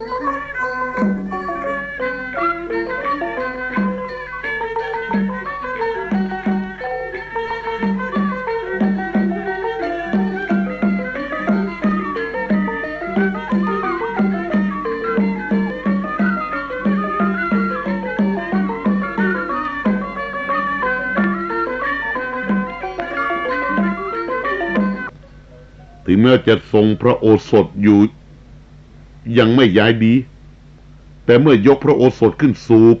ถึงแม้จะทรงพระโอสถอยู่ ยังไม่ย้ายดี แต่เมื่อยกพระโอสถขึ้นสูบ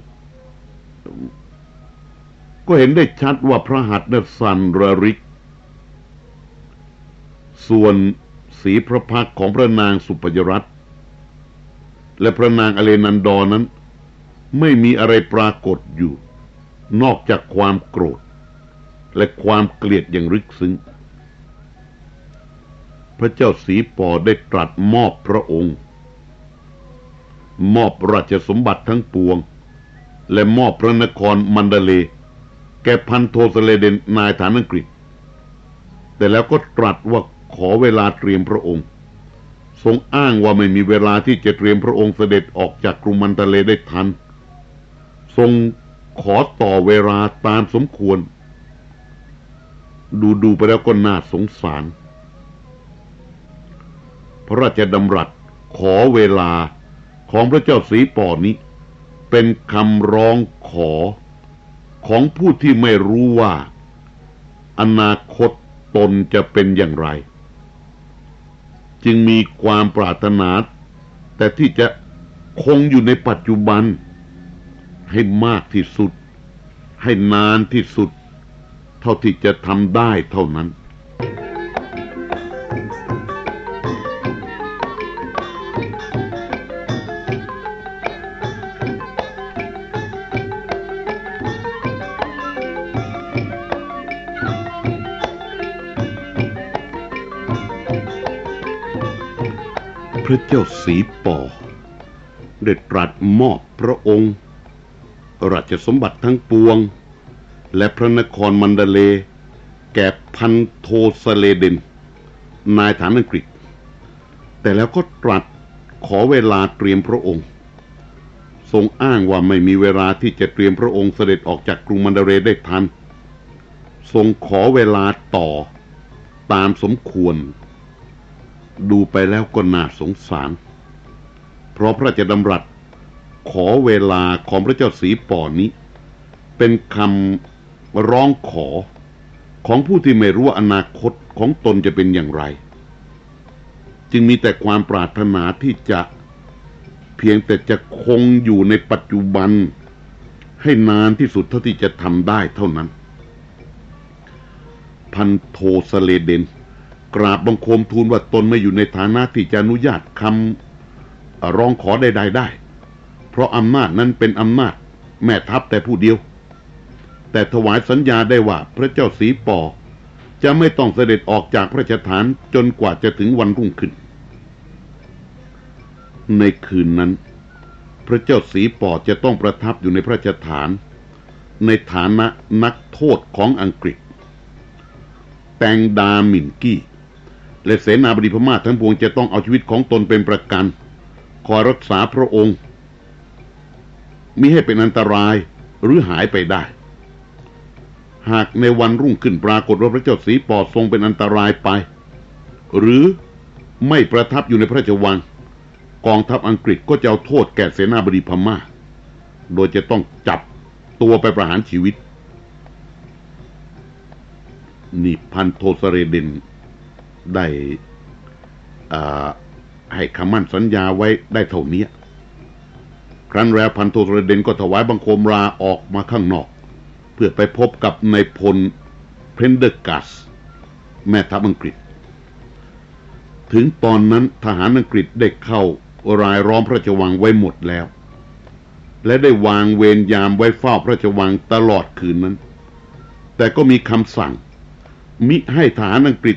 ก็เห็นได้ชัดว่าพระหัตถ์นั้นสั่นระริก ส่วนสีพระพักของพระนางสุปยรัตและพระนางอเลนันดรนนั้น ไม่มีอะไรปรากฏอยู่ นอกจากความโกรธ และความเกลียดอย่างลึกซึ้ง พระเจ้าสีปอได้ตรัสมอบพระองค์ มอบราชสมบัติทั้งปวง และมอบพระนครมันเดเล แก่พันโทสเลเดนนายฐานอังกฤษ แต่แล้วก็ตรัสว่าขอเวลาเตรียมพระองค์ ทรงอ้างว่าไม่มีเวลาที่จะเตรียมพระองค์เสด็จออกจากกรุงมันเดเลได้ทัน ทรงขอต่อเวลาตามสมควร ดูดูไปแล้วก็น่าสงสาร พระราชดำรัสขอเวลา ของพระเจ้าสีปอนี้ เป็นคำร้องขอของผู้ที่ไม่รู้ว่า อนาคตตนจะเป็นอย่างไร จึงมีความปรารถนา แต่ที่จะคงอยู่ในปัจจุบัน ให้มากที่สุด ให้นานที่สุด เท่าที่จะทำได้เท่านั้น ระเจ้าสีปอได้ตรัสมอบพระองค์ ราชสมบัติทั้งปวง และพระนครมันเดเล แก่พันโทสเลเดน นายฐานอังกฤษ แต่แล้วก็ตรัสขอเวลาเตรียมพระองค์ ทรงอ้างว่าไม่มีเวลาที่จะเตรียมพระองค์เสด็จออกจากกรุงมันเดเลได้ทัน ทรงขอเวลาต่อตามสมควร ดูไปแล้วก็น่าสงสาร เพราะพระราชดำรัสขอเวลาของพระเจ้าสีป่อนี้ เป็นคำร้องขอของผู้ที่ไม่รู้อนาคตของตนจะเป็นอย่างไร จึงมีแต่ความปรารถนาที่จะเพียงแต่จะคงอยู่ในปัจจุบัน ให้นานที่สุดเท่าที่จะทำได้เท่านั้น พันโทสเลเดน กราบบังคมทูลว่าตนไม่อยู่ในฐานะที่จะอนุญาตคำร้องขอใดๆได้ เพราะอำนาจนั้นเป็นอำนาจแม่ทัพแต่ผู้เดียว แต่ถวายสัญญาได้ว่าพระเจ้าสีปอจะไม่ต้องเสด็จออกจากพระราชฐานจนกว่าจะถึงวันรุ่งขึ้น ในคืนนั้น พระเจ้าสีปอจะต้องประทับอยู่ในพระราชฐาน ในฐานะนักโทษของอังกฤษ แตงดาหมินกี้ และเสนาบดีพม่าทั้งปวงจะต้องเอาชีวิตของตนเป็นประกัน คอยรักษาพระองค์มิให้เป็นอันตรายหรือหายไปได้ หากในวันรุ่งขึ้นปรากฏว่าพระเจ้าสีปอดทรงเป็นอันตรายไป หรือไม่ประทับอยู่ในพระราชวัง กองทัพอังกฤษก็จะเอาโทษแก่เสนาบดีพม่า โดยจะต้องจับตัวไปประหารชีวิต นี่พันโทสเรเดน ได้ให้คำมั่นสัญญาไว้ได้เท่านี้ ครั้นแล้วพันโทเรเดนก็ถวายบังคมลาออกมาข้างนอก เพื่อไปพบกับนายพลเพนเดอร์กัส แม่ทัพอังกฤษ ถึงตอนนั้นทหารอังกฤษได้เข้ารายล้อมพระราชวังไว้หมดแล้ว และได้วางเวรยามไว้เฝ้าพระราชวังตลอดคืนนั้น แต่ก็มีคำสั่งมิให้ทหารอังกฤษ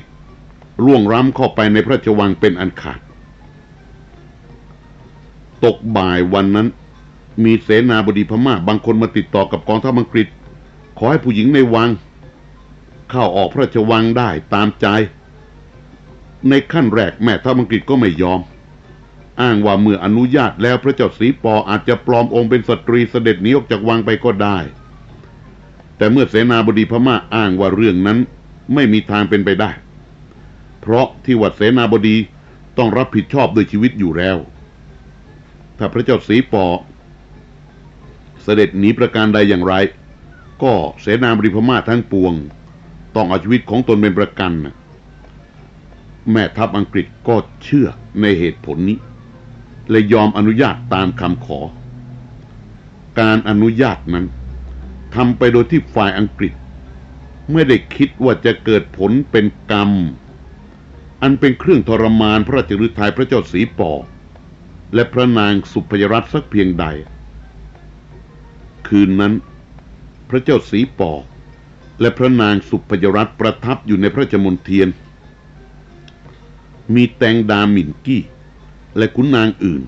ล่วงล้ำเข้าไปในพระราชวังเป็นอันขาด ตกบ่ายวันนั้น มีเสนาบดีพม่าบางคนมาติดต่อกับกองทัพอังกฤษ ขอให้ผู้หญิงในวัง เข้าออกพระราชวังได้ตามใจ ในขั้นแรกแม่ทัพอังกฤษก็ไม่ยอม อ้างว่าเมื่ออนุญาตแล้วพระเจ้าสีปออาจจะปลอมองค์เป็นสตรีเสด็จหนีออกจากวังไปก็ได้ แต่เมื่อเสนาบดีพม่าอ้างว่าเรื่องนั้นไม่มีทางเป็นไปได้ เพราะที่วัดเสนาบดีต้องรับผิดชอบด้วยชีวิตอยู่แล้ว ถ้าพระเจ้าสีปอ เสด็จหนีประการใดอย่างไร ก็เสนาบดีพม่าทั้งปวง ต้องเอาชีวิตของตนเป็นประกัน แม่ทัพอังกฤษก็เชื่อในเหตุผลนี้ และยอมอนุญาตตามคำขอ การอนุญาตนั้นทำไปโดยที่ฝ่ายอังกฤษไม่ได้คิดว่าจะเกิดผลเป็นกรรม อันเป็นเครื่องทรมานพระราชฤทัยพระเจ้าสีปอ และพระนางสุพยรัตน์สักเพียงใด คืนนั้นพระเจ้าสีปอ และพระนางสุพยรัตน์ประทับอยู่ในพระจมนเทียน มีแตงดาหมิ่นกี้ และขุนนางอื่น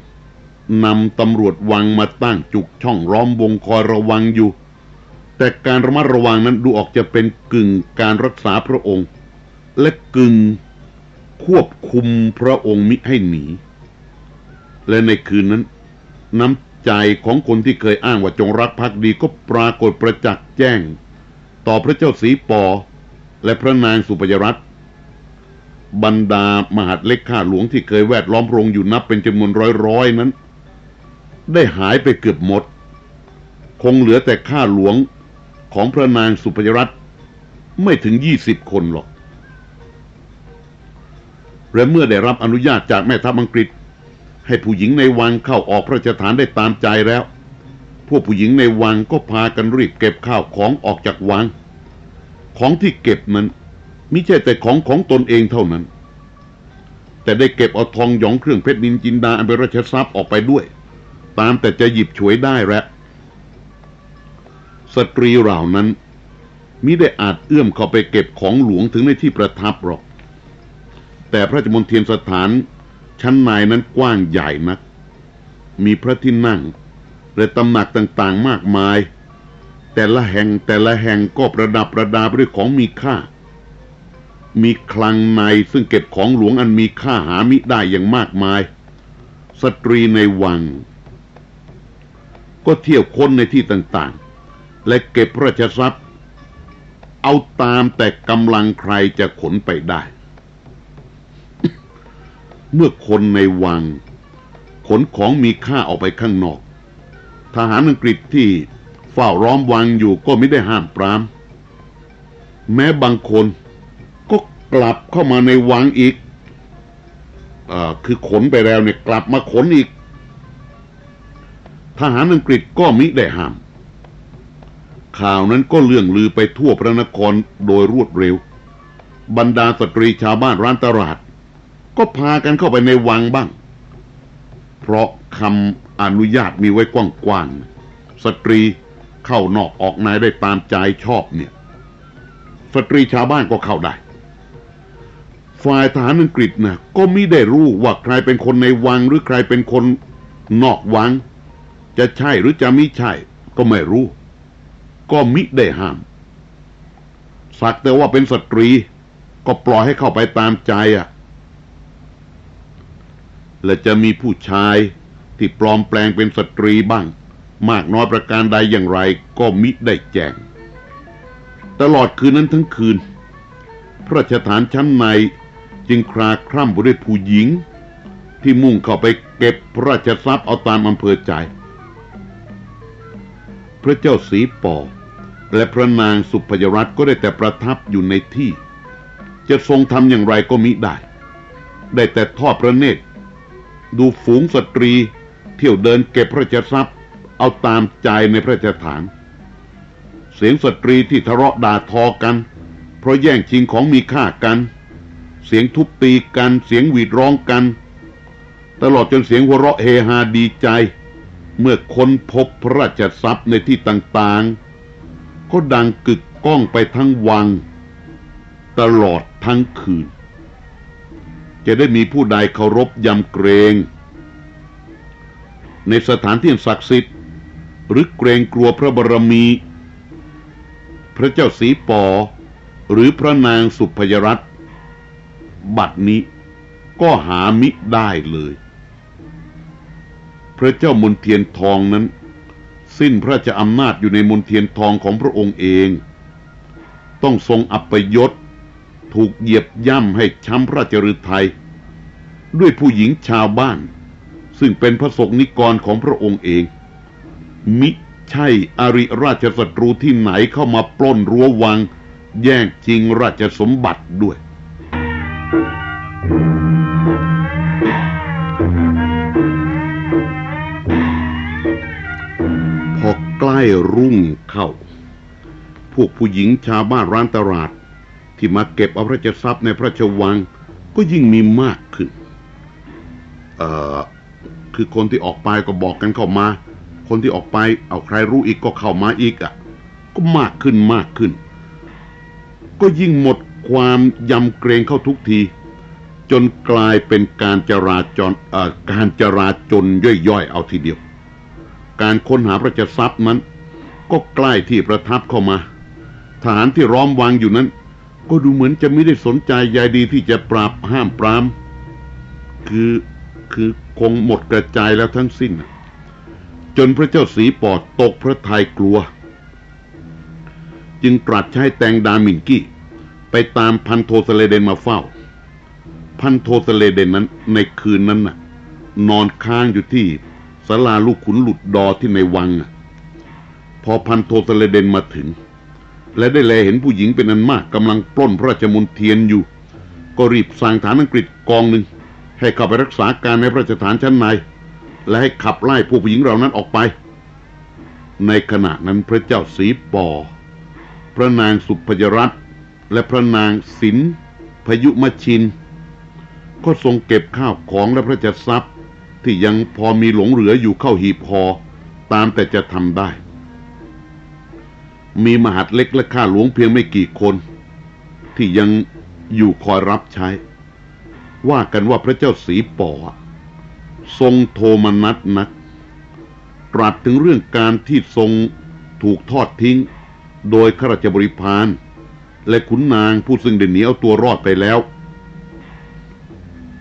นำตำรวจวังมาตั้งจุกช่องล้อมวงคอยระวังอยู่ แต่การระมัดระวังนั้นดูออกจะเป็นกึ่งการรักษาพระองค์ และกึ่ง ควบคุมพระองค์มิให้หนี และในคืนนั้น น้ำใจของคนที่เคยอ้างว่าจงรักภักดีก็ปรากฏประจักษ์แจ้ง ต่อพระเจ้าสีปอ และพระนางสุปยรัตน์บรรดามหาดเล็กข้าหลวงที่เคยแวดล้อมพระองค์อยู่นับเป็นจำนวนร้อยๆนั้น ได้หายไปเกือบหมด คงเหลือแต่ข้าหลวงของพระนางสุพยรัตน์ไม่ถึงยี่สิบคนหรอก และเมื่อได้รับอนุญาตจากแม่ทัพอังกฤษ ให้ผู้หญิงในวังเข้าออกพระราชฐานได้ตามใจแล้ว พวกผู้หญิงในวังก็พากันรีบเก็บข้าวของออกจากวัง ของที่เก็บนั้นมิใช่แต่ของของตนเองเท่านั้น แต่ได้เก็บเอาทองหยองเครื่องเพชรนินจินดาอันเป็นราชทรัพย์ออกไปด้วย ตามแต่จะหยิบฉวยได้และสตรีเหล่านั้นมิได้อาจเอื้อมเข้าไปเก็บของหลวงถึงในที่ประทับหรอก แต่พระราชมณฑียนสถานชั้นในนั้นกว้างใหญ่นัก มีพระที่นั่ง และตำหนักต่างๆมากมาย แต่ละแห่งแต่ละแห่งก็ประดับประดาด้วยของมีค่า มีคลังในซึ่งเก็บของหลวงอันมีค่าหามิได้อย่างมากมาย สตรีในวัง ก็เที่ยวค้นในที่ต่างๆ และเก็บพระราชทรัพย์ เอาตามแต่กำลังใครจะขนไปได้ เมื่อคนในวัง ขนของมีค่าออกไปข้างนอก ทหารอังกฤษที่เฝ้าล้อมวังอยู่ก็ไม่ได้ห้ามปราม แม้บางคนก็กลับเข้ามาในวังอีกอคือขนไปแล้วเนี่ยกลับมาขนอีก ทหารอังกฤษก็มิได้ห้าม ข่าวนั้นก็เลื่องลือไปทั่วพระนครโดยรวดเร็ว บรรดาสตรีชาวบ้านร้านตลาด ก็พากันเข้าไปในวังบ้าง เพราะคำอนุญาตมีไว้กว้างๆ สตรีเข้านอกออกในได้ตามใจชอบเนี่ย สตรีชาวบ้านก็เข้าได้ ฝ่ายทหารอังกฤษนะก็ไม่ได้รู้ว่าใครเป็นคนในวังหรือใครเป็นคนนอกวัง จะใช่หรือจะไม่ใช่ ก็ไม่รู้ ก็มิได้ห้าม สักแต่ว่าเป็นสตรีก็ปล่อยให้เข้าไปตามใจอะ และจะมีผู้ชายที่ปลอมแปลงเป็นสตรีบ้าง มากน้อยประการใดอย่างไรก็มิได้แจ้ง ตลอดคืนนั้นทั้งคืน พระราชฐานชั้นในจึงคลาคร่ำไปด้วยผู้หญิง ที่มุ่งเข้าไปเก็บพระราชทรัพย์เอาตามอำเภอใจ พระเจ้าสีปอและพระนางสุพยรัตน์ก็ได้แต่ประทับอยู่ในที่ จะทรงทำอย่างไรก็มิได้ ได้แต่ทอดพระเนตร ดูฝูงสตรี เที่ยวเดินเก็บพระราชทรัพย์ เอาตามใจในพระราชฐานเสียงสตรีที่ทะเลาะด่าทอกัน เพราะแย่งชิงของมีค่ากัน เสียงทุบตีกัน เสียงหวีดร้องกัน ตลอดจนเสียงหัวเราะเฮฮาดีใจ เมื่อค้นพบพระราชทรัพย์ในที่ต่างๆ ก็ดังกึกก้องไปทั้งวัง ตลอดทั้งคืน จะได้มีผู้ใดเคารพยำเกรง ในสถานที่ศักดิ์สิทธิ์หรือเกรงกลัวพระบรมี พระเจ้าสีปอ หรือพระนางสุพยรัตน์บัดนี้ก็หามิได้เลย พระเจ้ามนเทียนทองนั้น สิ้นพระราชอำนาจอยู่ในมนเทียนทองของพระองค์เอง ต้องทรงอัปยศ ถูกเหยียบย่ำให้ช้ำพระราชฤทัยด้วยผู้หญิงชาวบ้าน ซึ่งเป็นพระสกนิกรของพระองค์เอง มิใช่อริราชศัตรูที่ไหนเข้ามาปล้นรั้ววัง แย่งจริงราชสมบัติด้วยพอใกล้รุ่งเข้า พวกผู้หญิงชาวบ้านร้านตลาด ที่มาเก็บเอาพระเจ้าทรัพย์ในพระราชวังก็ยิ่งมีมากขึ้น เอ่อ คือคนที่ออกไปก็บอกกันเข้ามา คนที่ออกไปเอาใครรู้อีกก็เข้ามาอีกอะ ก็มากขึ้นมากขึ้น ก็ยิ่งหมดความยำเกรงเข้าทุกที จนกลายเป็นการจราจรเอ่อการจราจนย่อยๆ เอาทีเดียว การค้นหาพระเจ้าทรัพย์นั้น ก็ใกล้ที่ประทับเข้ามา ทหารที่ล้อมวางอยู่นั้น ก็ดูเหมือนจะไม่ได้สนใจใยดีที่จะปราบห้ามปราม คือคือคงหมดกระจายแล้วทั้งสิ้น จนพระเจ้าสีปอดตกพระทัยกลัว จึงตรัสใช้แตงดามินกี้ ไปตามพันโทสเลเดนมาเฝ้า พันโทสเลเดนนั้นในคืนนั้นน่ะ นอนค้างอยู่ที่ศาลาลูกขุนลุดดอที่ในวัง พอพันโทสเลเดนมาถึง และได้แลเห็นผู้หญิงเป็นอันมากกำลังปล้นพระราชมณเฑียรอยู่ ก็รีบสั่งทหารอังกฤษกองหนึ่ง ให้เข้าไปรักษาการในพระราชฐานชั้นในและให้ขับไล่ผู้หญิงเหล่านั้นออกไป ในขณะนั้นพระเจ้าสีปอ พระนางศุภยาลัตและพระนางสินพยุมชิน ก็ทรงเก็บข้าวของและพระเจ้าทรัพย์ที่ยังพอมีหลงเหลืออยู่เข้าหีบหอตามแต่จะทำได้ มีมหาดเล็กและข้าหลวงเพียงไม่กี่คน ที่ยังอยู่คอยรับใช้ ว่ากันว่าพระเจ้าสีปอทรงโทมนัสนัก ตรัสถึงเรื่องการที่ทรงถูกทอดทิ้ง โดยข้าราชบริพารและขุนนางผู้ซึ่งได้หนีเอาตัวรอดไปแล้ว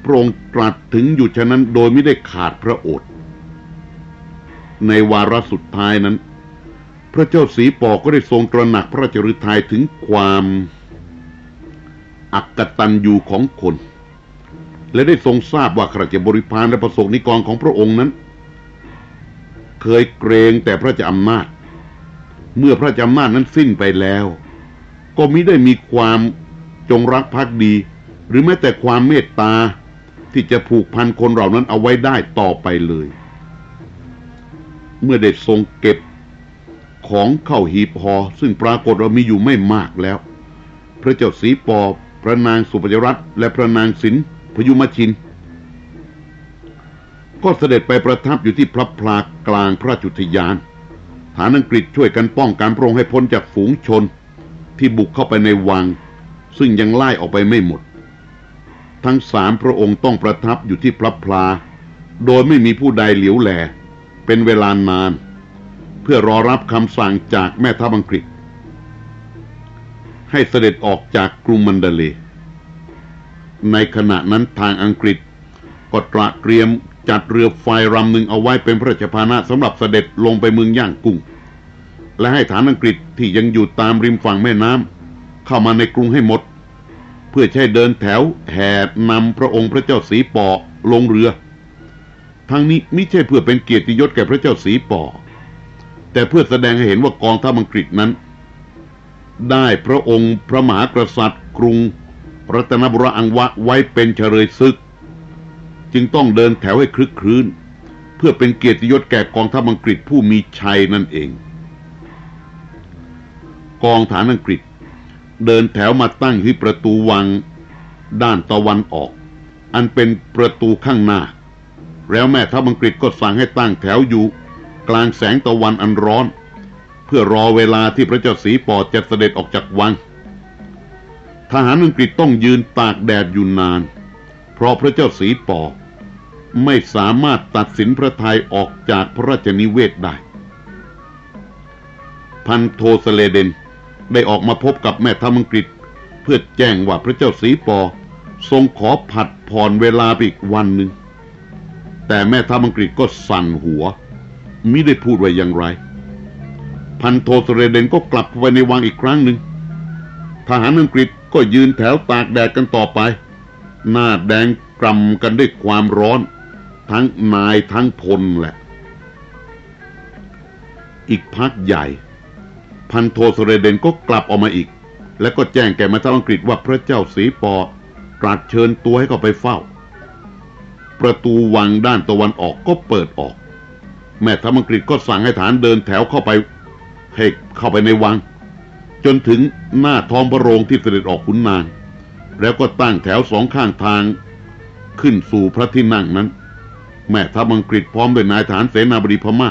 พระองค์ตรัสถึงอยู่ฉะนั้นโดยไม่ได้ขาดพระโอษฐ์ในวาระสุดท้ายนั้น พระเจ้าสีปอก็ได้ทรงตระหนักพระราชฤทัยถึงความอักตันยูของคน และได้ทรงทราบว่าขราชบริพารและประสงค์นิกรของพระองค์นั้น เคยเกรงแต่พระเจ้าอำนาจ เมื่อพระเจ้าอำนาจนั้นสิ้นไปแล้ว ก็มิได้มีความจงรักภักดี หรือแม้แต่ความเมตตาที่จะผูกพันคนเหล่านั้นเอาไว้ได้ต่อไปเลย เมื่อได้ทรงเก็บ ของเข้าหีบหอซึ่งปรากฏว่ามีอยู่ไม่มากแล้ว พระเจ้าสีปอพระนางสุปยรัตและพระนางสินพยุมชิน ก็เสด็จไปประทับอยู่ที่พระพลากลางพระจุทยาน ฐานอังกฤษช่วยกันป้องกันพระองค์ให้พ้นจากฝูงชน ที่บุกเข้าไปในวัง ซึ่งยังไล่ออกไปไม่หมด ทั้งสามพระองค์ต้องประทับอยู่ที่พระพลา โดยไม่มีผู้ใดเหลียวแล เป็นเวลานาน เพื่อรอรับคำสั่งจากแม่ทัพอังกฤษ ให้เสด็จออกจากกรุงมันเดเล ในขณะนั้นทางอังกฤษก็ตระเตรียมจัดเรือไฟลำหนึ่งเอาไว้เป็นพระราชพานะสำหรับเสด็จลงไปเมืองย่างกุ้ง และให้ฐานอังกฤษที่ยังอยู่ตามริมฝั่งแม่น้ำเข้ามาในกรุงให้หมด เพื่อใช้เดินแถวแห่นำพระองค์พระเจ้าสีปอลงเรือ ทั้งนี้ไม่ใช่เพื่อเป็นเกียรติยศแก่พระเจ้าสีปอ แต่เพื่อแสดงให้เห็นว่ากองทัพอังกฤษนั้น ได้พระองค์พระมหากษัตริย์ กรุงรัตนบุรีอังวะไว้เป็นเฉลยศึก จึงต้องเดินแถวให้คลึกครื้น เพื่อเป็นเกียรติยศแก่กองทัพอังกฤษผู้มีชัยนั่นเอง กองฐานอังกฤษ เดินแถวมาตั้งที่ประตูวังด้านตะวันออก อันเป็นประตูข้างหน้า แล้วแม่ทัพอังกฤษก็สั่งให้ตั้งแถวอยู่ กลางแสงตะวันอันร้อน เพื่อรอเวลาที่พระเจ้าสีปอดจะเสด็จออกจากวัง ทหารอังกฤษต้องยืนตากแดดอยู่นาน เพราะพระเจ้าสีปอไม่สามารถตัดสินพระทัยออกจากพระราชนิเวศได้ พันโทสเลเดนได้ออกมาพบกับแม่ทัพอังกฤษ เพื่อแจ้งว่าพระเจ้าสีปอทรงขอผัดผ่อนเวลาไปอีกวันหนึ่ง แต่แม่ทัพอังกฤษก็สั่นหัว มิได้พูดไว้อย่างไร พันโทสเรเดนก็กลับไปในวังอีกครั้งหนึ่ง ทหารอังกฤษก็ยืนแถวตากแดดกันต่อไป หน้าแดงกรำกันด้วยความร้อน ทั้งนายทั้งพลแหละ อีกพักใหญ่ พันโทสเรเดนก็กลับออกมาอีก และก็แจ้งแก่ม่ทัพอังกฤษว่าพระเจ้าสีปอตรัสเชิญตัวให้เข้าไปเฝ้า ประตูวังด้านตะวันออกก็เปิดออก แม่ทัพอังกฤษก็สั่งให้ฐานเดินแถวเข้าไปให้เข้าไปในวัง จนถึงหน้าท้องพระโรงที่เสด็จออกขุนนาง แล้วก็ตั้งแถวสองข้างทางขึ้นสู่พระที่นั่งนั้น แม่ทัพอังกฤษพร้อมด้วยนายทหารเสนาบดีพม่า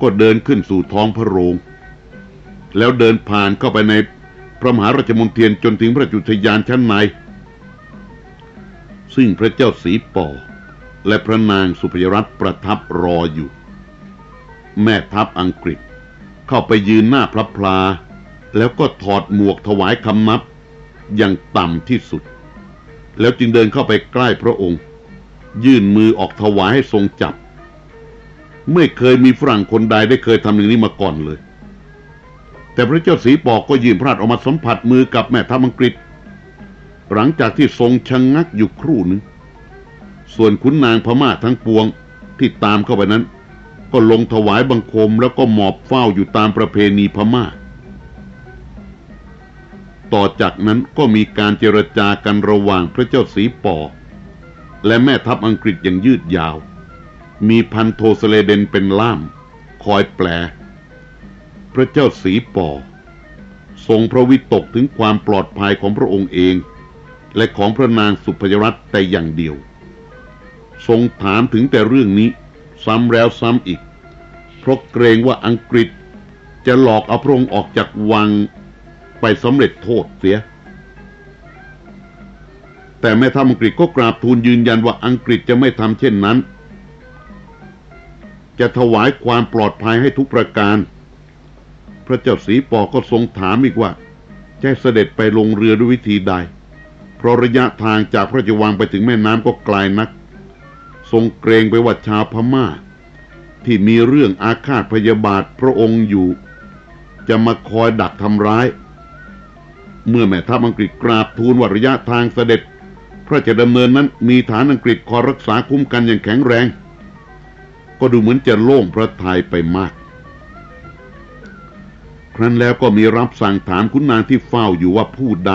ก็เดินขึ้นสู่ท้องพระโรง แล้วเดินผ่านเข้าไปในพระมหาราชมนเทียนจนถึงพระจุทยานชั้นในซึ่งพระเจ้าสีปอและพระนางสุพยรัตน์ประทับรออยู่ แม่ทัพอังกฤษ เข้าไปยืนหน้าพระพลา แล้วก็ถอดหมวกถวายคำนับ อย่างต่ำที่สุด แล้วจึงเดินเข้าไปใกล้พระองค์ ยื่นมือออกถวายให้ทรงจับ ไม่เคยมีฝรั่งคนใดได้เคยทำอย่างนี้มาก่อนเลย แต่พระเจ้าสีปอกก็ยืนพระราชออกมาสัมผัสมือกับแม่ทัพอังกฤษ หลังจากที่ทรงชะงงักอยู่ครู่หนึ่งส่วนขุนนางพม่าทั้งปวงที่ตามเข้าไปนั้น ก็ลงถวายบังคมแล้วก็หมอบเฝ้าอยู่ตามประเพณีพม่า ต่อจากนั้นก็มีการเจรจากันระหว่างพระเจ้าสีปอ และแม่ทัพอังกฤษอย่างยืดยาว มีพันโทสเลเดนเป็นล่าม คอยแปล พระเจ้าสีปอ ทรงพระวิตกถึงความปลอดภัยของพระองค์เอง และของพระนางสุพยรัตแต่อย่างเดียว ทรงถามถึงแต่เรื่องนี้ ซ้ำแล้วซ้ำอีก เพราะเกรงว่าอังกฤษจะหลอกเอาพระองค์ออกจากวังไปสำเร็จโทษเสีย แต่แม่ทัพอังกฤษก็กราบทูลยืนยันว่าอังกฤษจะไม่ทำเช่นนั้น จะถวายความปลอดภัยให้ทุกประการ พระเจ้าสีปอก็ทรงถามอีกว่าจะเสด็จไปลงเรือด้วยวิธีใด เพราะระยะทางจากพระราชวังไปถึงแม่น้ำก็ไกลนัก ทรงเกรงไปว่าชาวพม่า ที่มีเรื่องอาฆาตพยาบาทพระองค์อยู่ จะมาคอยดักทำร้าย เมื่อแม่ทัพอังกฤษกราบทูลว่าระยะทางเสด็จ พระราดำเนินนั้นมีฐานอังกฤษคอยรักษาคุ้มกันอย่างแข็งแรง ก็ดูเหมือนจะโล่งพระทัยไปมาก ครั้นแล้วก็มีรับสั่งถามคุณนางที่เฝ้าอยู่ว่าผู้ใด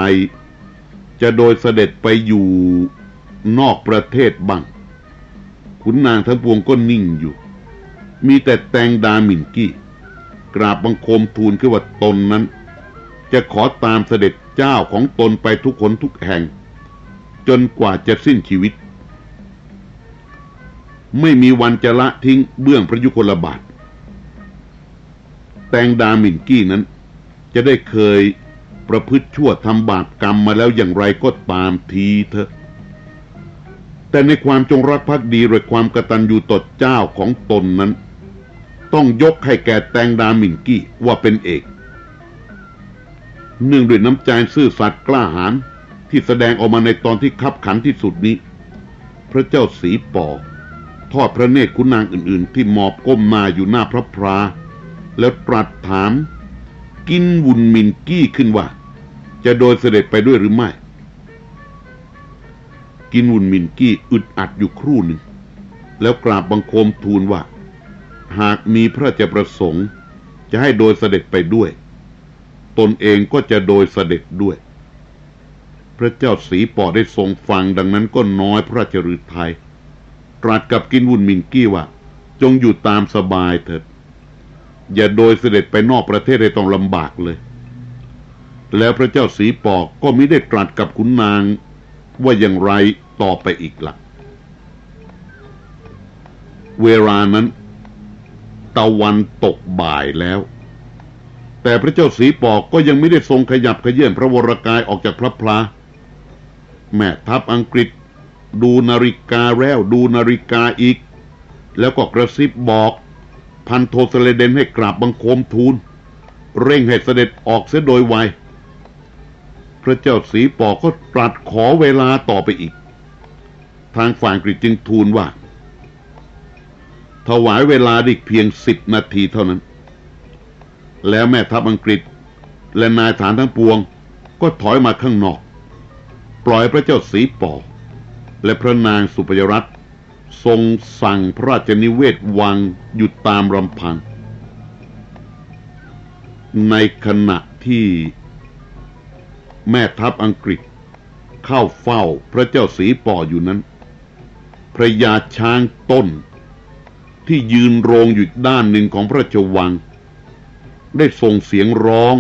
จะโดยเสด็จไปอยู่นอกประเทศบ้าง ขุนนางทั้งปวงก็นิ่งอยู่ มีแต่แตงดาหมินกี้ กราบบังคมทูลขึ้นว่าตนนั้น จะขอตามเสด็จเจ้าของตนไปทุกคนทุกแห่ง จนกว่าจะสิ้นชีวิต ไม่มีวันจะละทิ้งเบื้องพระยุคลบาท แตงดาหมินกี้นั้น จะได้เคยประพฤติชั่วทำบาปกรรมมาแล้วอย่างไรก็ตามทีเถอะ แต่ในความจงรักภักดีหรือความกตัญญูต่อเจ้าของตนนั้น ต้องยกให้แก่แตงดามินกี้ว่าเป็นเอก เนื่องด้วยน้ำใจซื่อสัตย์กล้าหาญที่แสดงออกมาในตอนที่คับขันที่สุดนี้ พระเจ้าสีปอทอดพระเนตรคุณนางอื่น ๆ ที่หมอบก้มหน้าอยู่หน้าพระพรา แล้วตรัสถาม กินวุนมินกี้ขึ้นว่า จะโดยเสด็จไปด้วยหรือไม่ กินวุนมินกี้อึดอัดอยู่ครู่หนึ่ง แล้วกราบบังคมทูลว่า หากมีพระราชประสงค์ จะให้โดยเสด็จไปด้วย ตนเองก็จะโดยเสด็จด้วย พระเจ้าสีปอได้ทรงฟังดังนั้นก็น้อยพระราชฤทัยตรัสกับกินวุนมินกี้ว่า จงอยู่ตามสบายเถิด อย่าโดยเสด็จไปนอกประเทศให้ต้องลำบากเลย แล้วพระเจ้าสีปอกก็มิได้ตรัสกับขุนนาง ว่าอย่างไรต่อไปอีกละ่ะเวลานั้น ตะวันตกบ่ายแล้ว แต่พระเจ้าสีปอกก็ยังไม่ได้ทรงขยับขยื่นพระวรกายออกจากพระพลาแม่ทัพอังกฤษ ดูนาฬิกาแล้วดูนาฬิกาอีก แล้วก็กระซิบบอกพันโทสเลเดนให้กราบบังคมทูล เร่งให้เสด็จออกเสียโดยไว พระเจ้าสีปอก็ตรัสขอเวลาต่อไปอีก ทางฝ่ายอังกฤษจึงทูลว่า ถวายเวลาอีกเพียงสิบนาทีเท่านั้น แล้วแม่ทัพอังกฤษและนายฐานทั้งปวง ก็ถอยมาข้างนอก ปล่อยพระเจ้าสีปอ และพระนางสุปยรัตน์ทรงสั่งพระราชนิเวศวังหยุดตามลำพัง ในขณะที่ แม่ทัพอังกฤษ เข้าเฝ้าพระเจ้าสีป่ออยู่นั้น พระยาช้างต้น ที่ยืนโรงอยู่ด้านหนึ่งของพระราชวัง ได้ส่งเสียงร้อง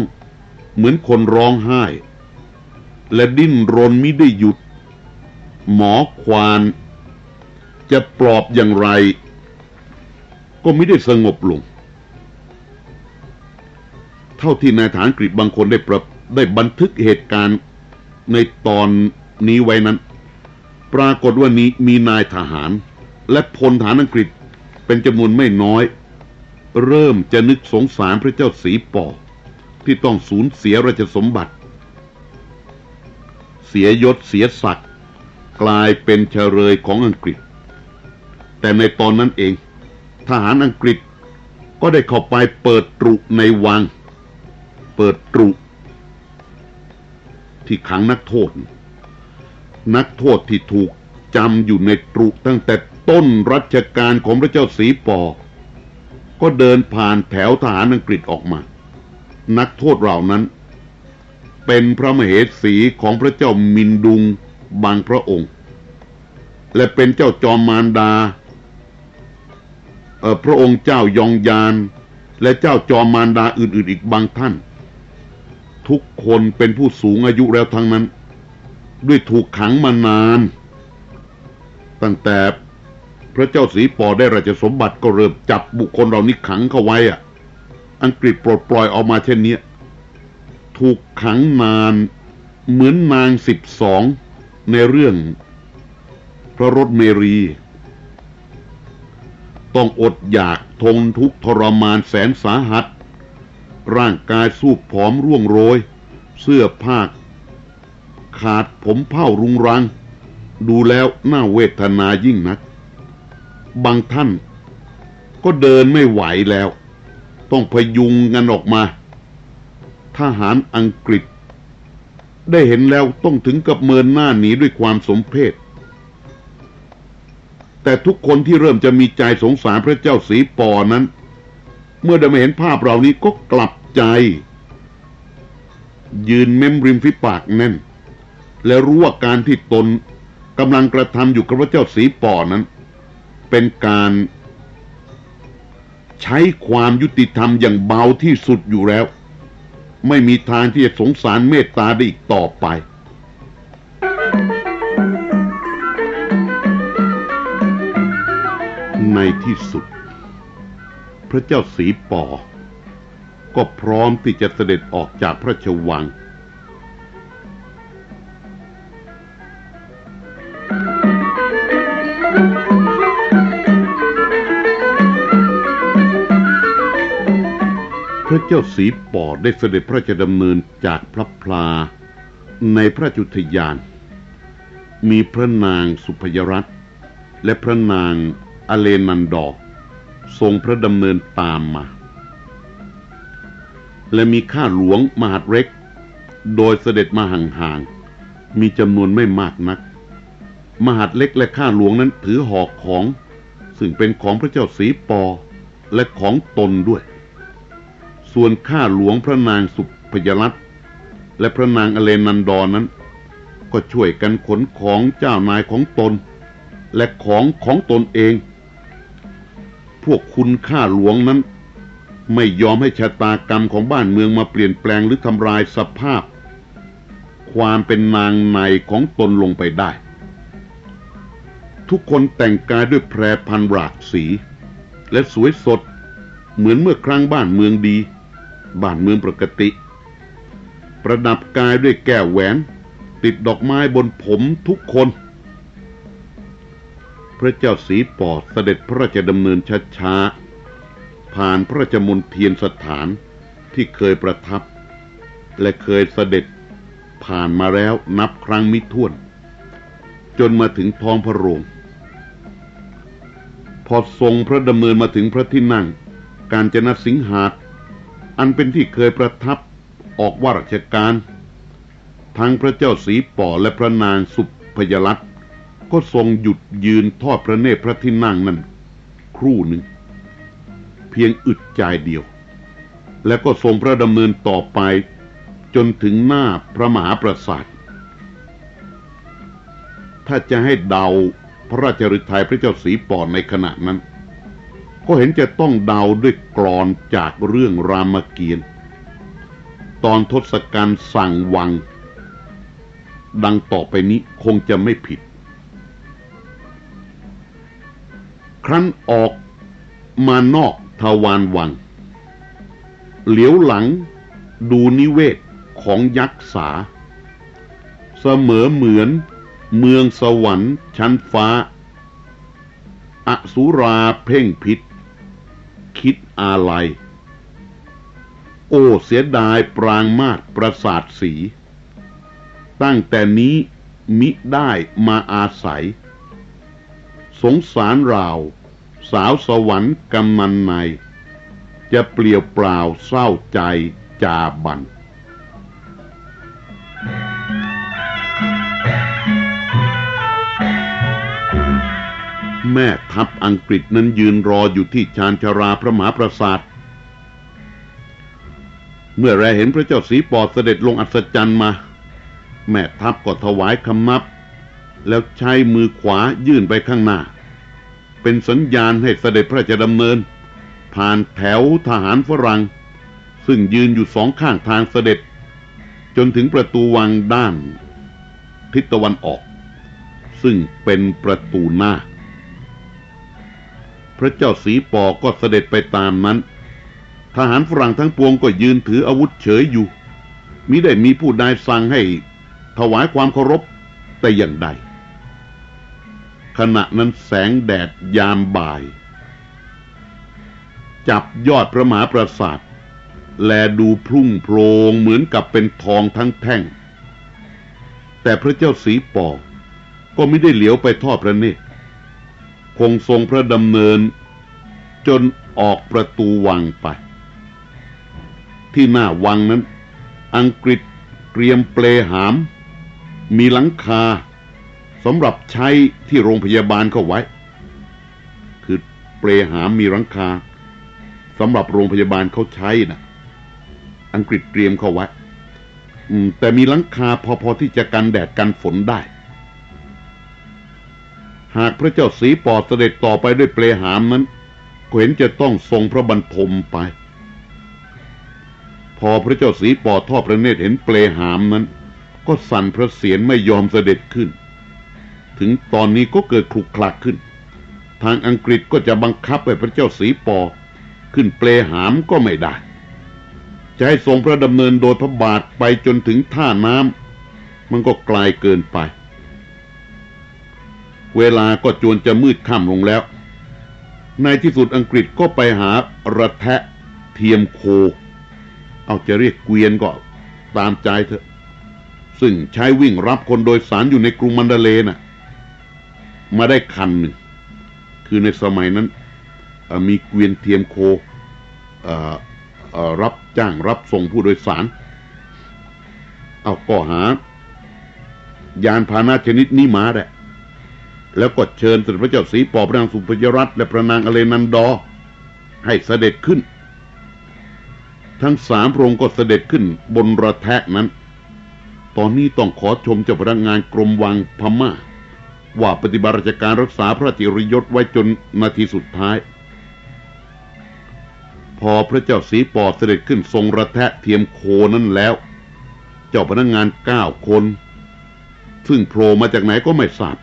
เหมือนคนร้องไห้ และดิ้นรนมิได้หยุด หมอควานจะปลอบอย่างไร ก็ไม่ได้สงบลง เท่าที่นายฐานกฤษบางคนได้ประ ได้บันทึกเหตุการณ์ในตอนนี้ไว้นั้น ปรากฏว่านี้มีนายทหาร และพลฐานอังกฤษเป็นจำนวนไม่น้อย เริ่มจะนึกสงสารพระเจ้าสีปอที่ต้องสูญเสียราชสมบัติ เสียยศเสียศักดิ์กลายเป็นเฉลยของอังกฤษ แต่ในตอนนั้นเอง ทหารอังกฤษก็ได้เข้าไปเปิดตรุในวัง เปิดตรุ ที่ขังนักโทษ นักโทษที่ถูกจำอยู่ในตรุตั้งแต่ต้นรัชกาลของพระเจ้าสีปอ ก็เดินผ่านแถวทหารอังกฤษออกมา นักโทษเหล่านั้น เป็นพระมเหสีของพระเจ้ามินดุงบางพระองค์ และเป็นเจ้าจอมมารดาพระองค์เจ้ายองยาน และเจ้าจอมมารดาอื่นๆ อีกบางท่าน ทุกคนเป็นผู้สูงอายุแล้วทั้งนั้น ด้วยถูกขังมานาน ตั้งแต่พระเจ้าสีปอได้ราชสมบัติก็เริ่มจับบุคคลเหล่านี้ขังเข้าไว้อะอังกฤษปลดปล่อยออกมาเช่นนี้ถูกขังนานเหมือนนางสิบสองในเรื่อง พระรถเมรี ต้องอดอยากทนทุกทรมานแสนสาหัส ร่างกายสูบผอมร่วงโรย เสื้อผ้าขาดผมเผ้ารุงรัง ดูแล้วน่าเวทนายิ่งนัก บางท่านก็เดินไม่ไหวแล้ว ต้องพยุงกันออกมา ทหารอังกฤษ ได้เห็นแล้วต้องถึงกับเมินหน้าหนีด้วยความสมเพชแต่ทุกคนที่เริ่มจะมีใจสงสารพระเจ้าสีปอนั้น เมื่อได้มาเห็นภาพเหล่านี้ก็กลับ ใจ ยืนเม้มริมฝีปากแน่น และรู้ว่าการที่ตนกำลังกระทำอยู่กับพระเจ้าสีป่อนั้น เป็นการใช้ความยุติธรรมอย่างเบาที่สุดอยู่แล้ว ไม่มีทางที่จะสงสารเมตตาได้อีกต่อไปในที่สุด พระเจ้าสีปอ ก็พร้อมที่จะเสด็จออกจากพระราชวัง พระเจ้าสีปอได้เสด็จพระราชดำเนินจากพระพลา ในพระจุทยาน มีพระนางสุพยรัตน์และพระนางอเลนันดอทรงพระดำเนินตามมา และมีข้าหลวงมหาดเล็ก โดยเสด็จมาห่างๆ มีจำนวนไม่มากนัก มหาดเล็กและข้าหลวงนั้นถือหอกของ ซึ่งเป็นของพระเจ้าสีปอและของตนด้วย ส่วนข้าหลวงพระนางสุพยรัตน์และพระนางอเลนันดอนนั้น ก็ช่วยกันขนของเจ้านายของตน และของของตนเอง พวกคุณข้าหลวงนั้น ไม่ยอมให้ชะตากรรมของบ้านเมืองมาเปลี่ยนแปลงหรือทำลายสภาพ ความเป็นนางในของตนลงไปได้ ทุกคนแต่งกายด้วยแพรพันหลากสี และสวยสดเหมือนเมื่อครั้งบ้านเมืองดี บ้านเมืองปกติ ประดับกายด้วยแก้วแหวน ติดดอกไม้บนผมทุกคน พระเจ้าสีปอดเสด็จพระราชดำเนินช้าๆ ผ่านพระรามนเทียนสถานที่เคยประทับ และเคยเสด็จผ่านมาแล้วนับครั้งมิถ้วน จนมาถึงท้องพระโรง พอทรงพระดำเนินมาถึงพระที่นั่ง การจนสิงหาดอันเป็นที่เคยประทับออกว่าราชการ ทั้งพระเจ้าสีป่อและพระนางสุพยรัตน์ก็ทรงหยุดยืนทอดพระเนตรพระที่นั่งนั้นครู่หนึ่ง เพียงอึดใจเดียว แล้วก็ทรงพระดำเนินต่อไปจนถึงหน้าพระมหาปราสาท ถ้าจะให้เดาพระราชฤทัยพระเจ้าสีป่อในขณะนั้น ก็เห็นจะต้องเดาด้วยกรอนจากเรื่องรามเกียรติ์ตอนทศกัณฐ์สั่งวัง ดังต่อไปนี้คงจะไม่ผิด ครั้นออกมานอก ทวารวัง เหลียวหลังดูนิเวศของยักษ์สา เสมอเหมือนเมืองสวรรค์ชั้นฟ้า อสุราเพ่งพิษ คิดอาลัย โอ้เสียดายปรางมาศประสาทสี ตั้งแต่นี้มิได้มาอาศัย สงสารราว สาวสวรรค์กำมันใน จะเปลี่ยวเปล่าเศร้าใจจาบันแม่ทัพอังกฤษนั้นยืนรออยู่ที่ชานชาราพระมหาปราสาท เมื่อแรเห็นพระเจ้าสีปอดเสด็จลงอัศจรรย์มา แม่ทัพก็ถวายคำนับ แล้วใช้มือขวายื่นไปข้างหน้า เป็นสัญญาณให้เสด็จพระราชดำเนิน ผ่านแถวทหารฝรั่ง ซึ่งยืนอยู่สองข้างทางเสด็จ จนถึงประตูวังด้าน ทิศตะวันออก ซึ่งเป็นประตูหน้า พระเจ้าสีปอก็เสด็จไปตามนั้น ทหารฝรั่งทั้งปวงก็ยืนถืออาวุธเฉยอยู่มิได้มีผู้ใดสั่งให้ถวายความเคารพแต่อย่างใด ขณะนั้นแสงแดดยามบ่าย จับยอดพระมหาปราสาท แลดูพรุ่งโพรงเหมือนกับเป็นทองทั้งแท่ง แต่พระเจ้าสีปอก็ไม่ได้เหลียวไปทอดพระเนตรคงทรงพระดำเนิน จนออกประตูวังไป ที่หน้าวังนั้น อังกฤษเตรียมเปลหาม มีหลังคา สำหรับใช้ที่โรงพยาบาลเข้าไว้ คือเปลหามมีหลังคาสำหรับโรงพยาบาลเขาใช้นะอังกฤษเตรียมเข้าไว้แต่มีหลังคาพอพอที่จะกันแดดกันฝนได้ หากพระเจ้าสีปอดเสด็จต่อไปด้วยเปลหามนั้นเห็นจะต้องทรงพระบรรทมไป พอพระเจ้าสีปอดทอดพระเนตรเห็นเปลหามนั้น ก็สั่นพระเศียรไม่ยอมเสด็จขึ้น ถึงตอนนี้ก็เกิดคลุกคลักขึ้น ทางอังกฤษก็จะบังคับให้พระเจ้าสีปอ ขึ้นเปลหามก็ไม่ได้ จะให้ทรงพระดำเนินโดยพระบาทไปจนถึงท่าน้ำมันก็ไกลเกินไป เวลาก็จวนจะมืดค่ำลงแล้ว ในที่สุดอังกฤษก็ไปหาระแทะเทียมโค เอาจะเรียกเกวียนก็ตามใจเถอะซึ่งใช้วิ่งรับคนโดยสารอยู่ในกรุงมันดาเลน่ะ มาได้คันหนึ่ง คือในสมัยนั้นมีเกวียนเทียมโครับจ้างรับส่งผู้โดยสาร เอาก็หา ยานพาหนะชนิดนี้มาแหละแล้วก็เชิญสมเด็จพระเจ้าสีปอพระนางสุพยรัตน์และพระนางอเลนันดอ ให้เสด็จขึ้น ทั้งสามพระองค์ก็เสด็จขึ้นบนระแทะนั้น ตอนนี้ต้องขอชมเจ้าพนักงานกรมวังพม่า ว่าปฏิบัติราชการรักษาพระจิริยศไว้จนนาทีสุดท้าย พอพระเจ้าสีปอเสด็จขึ้นทรงระแทะเทียมโคนั้นแล้ว เจ้าพนักงานเก้าคน ซึ่งโผล่มาจากไหนก็ไม่ทราบ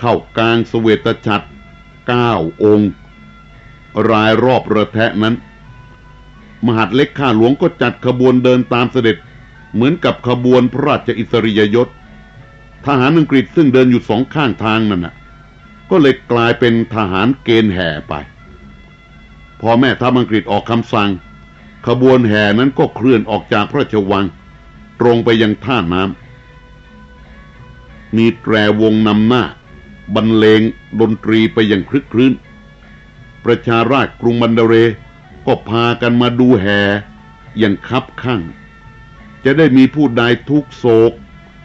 เข้ากลางสเวตฉัตรเก้าองค์ รายรอบระแทะนั้น มหาดเล็กข้าหลวงก็จัดขบวนเดินตามเสด็จเหมือนกับขบวนพระราชอิสริยยศ ทหารอังกฤษซึ่งเดินอยู่สองข้างทางนั่นน่ะ ก็เลยกลายเป็นทหารเกณฑ์แห่ไป พอแม่ทัพอังกฤษออกคำสั่ง ขบวนแห่นั้นก็เคลื่อนออกจากพระราชวัง ตรงไปยังท่าน้ำมีแตรวงนำหน้า บรรเลงดนตรีไปอย่างคลึกครื้น ประชาราชกรุงมันเดเรก็พากันมาดูแห่อย่างคับข้าง จะได้มีผู้ใดทุกโศก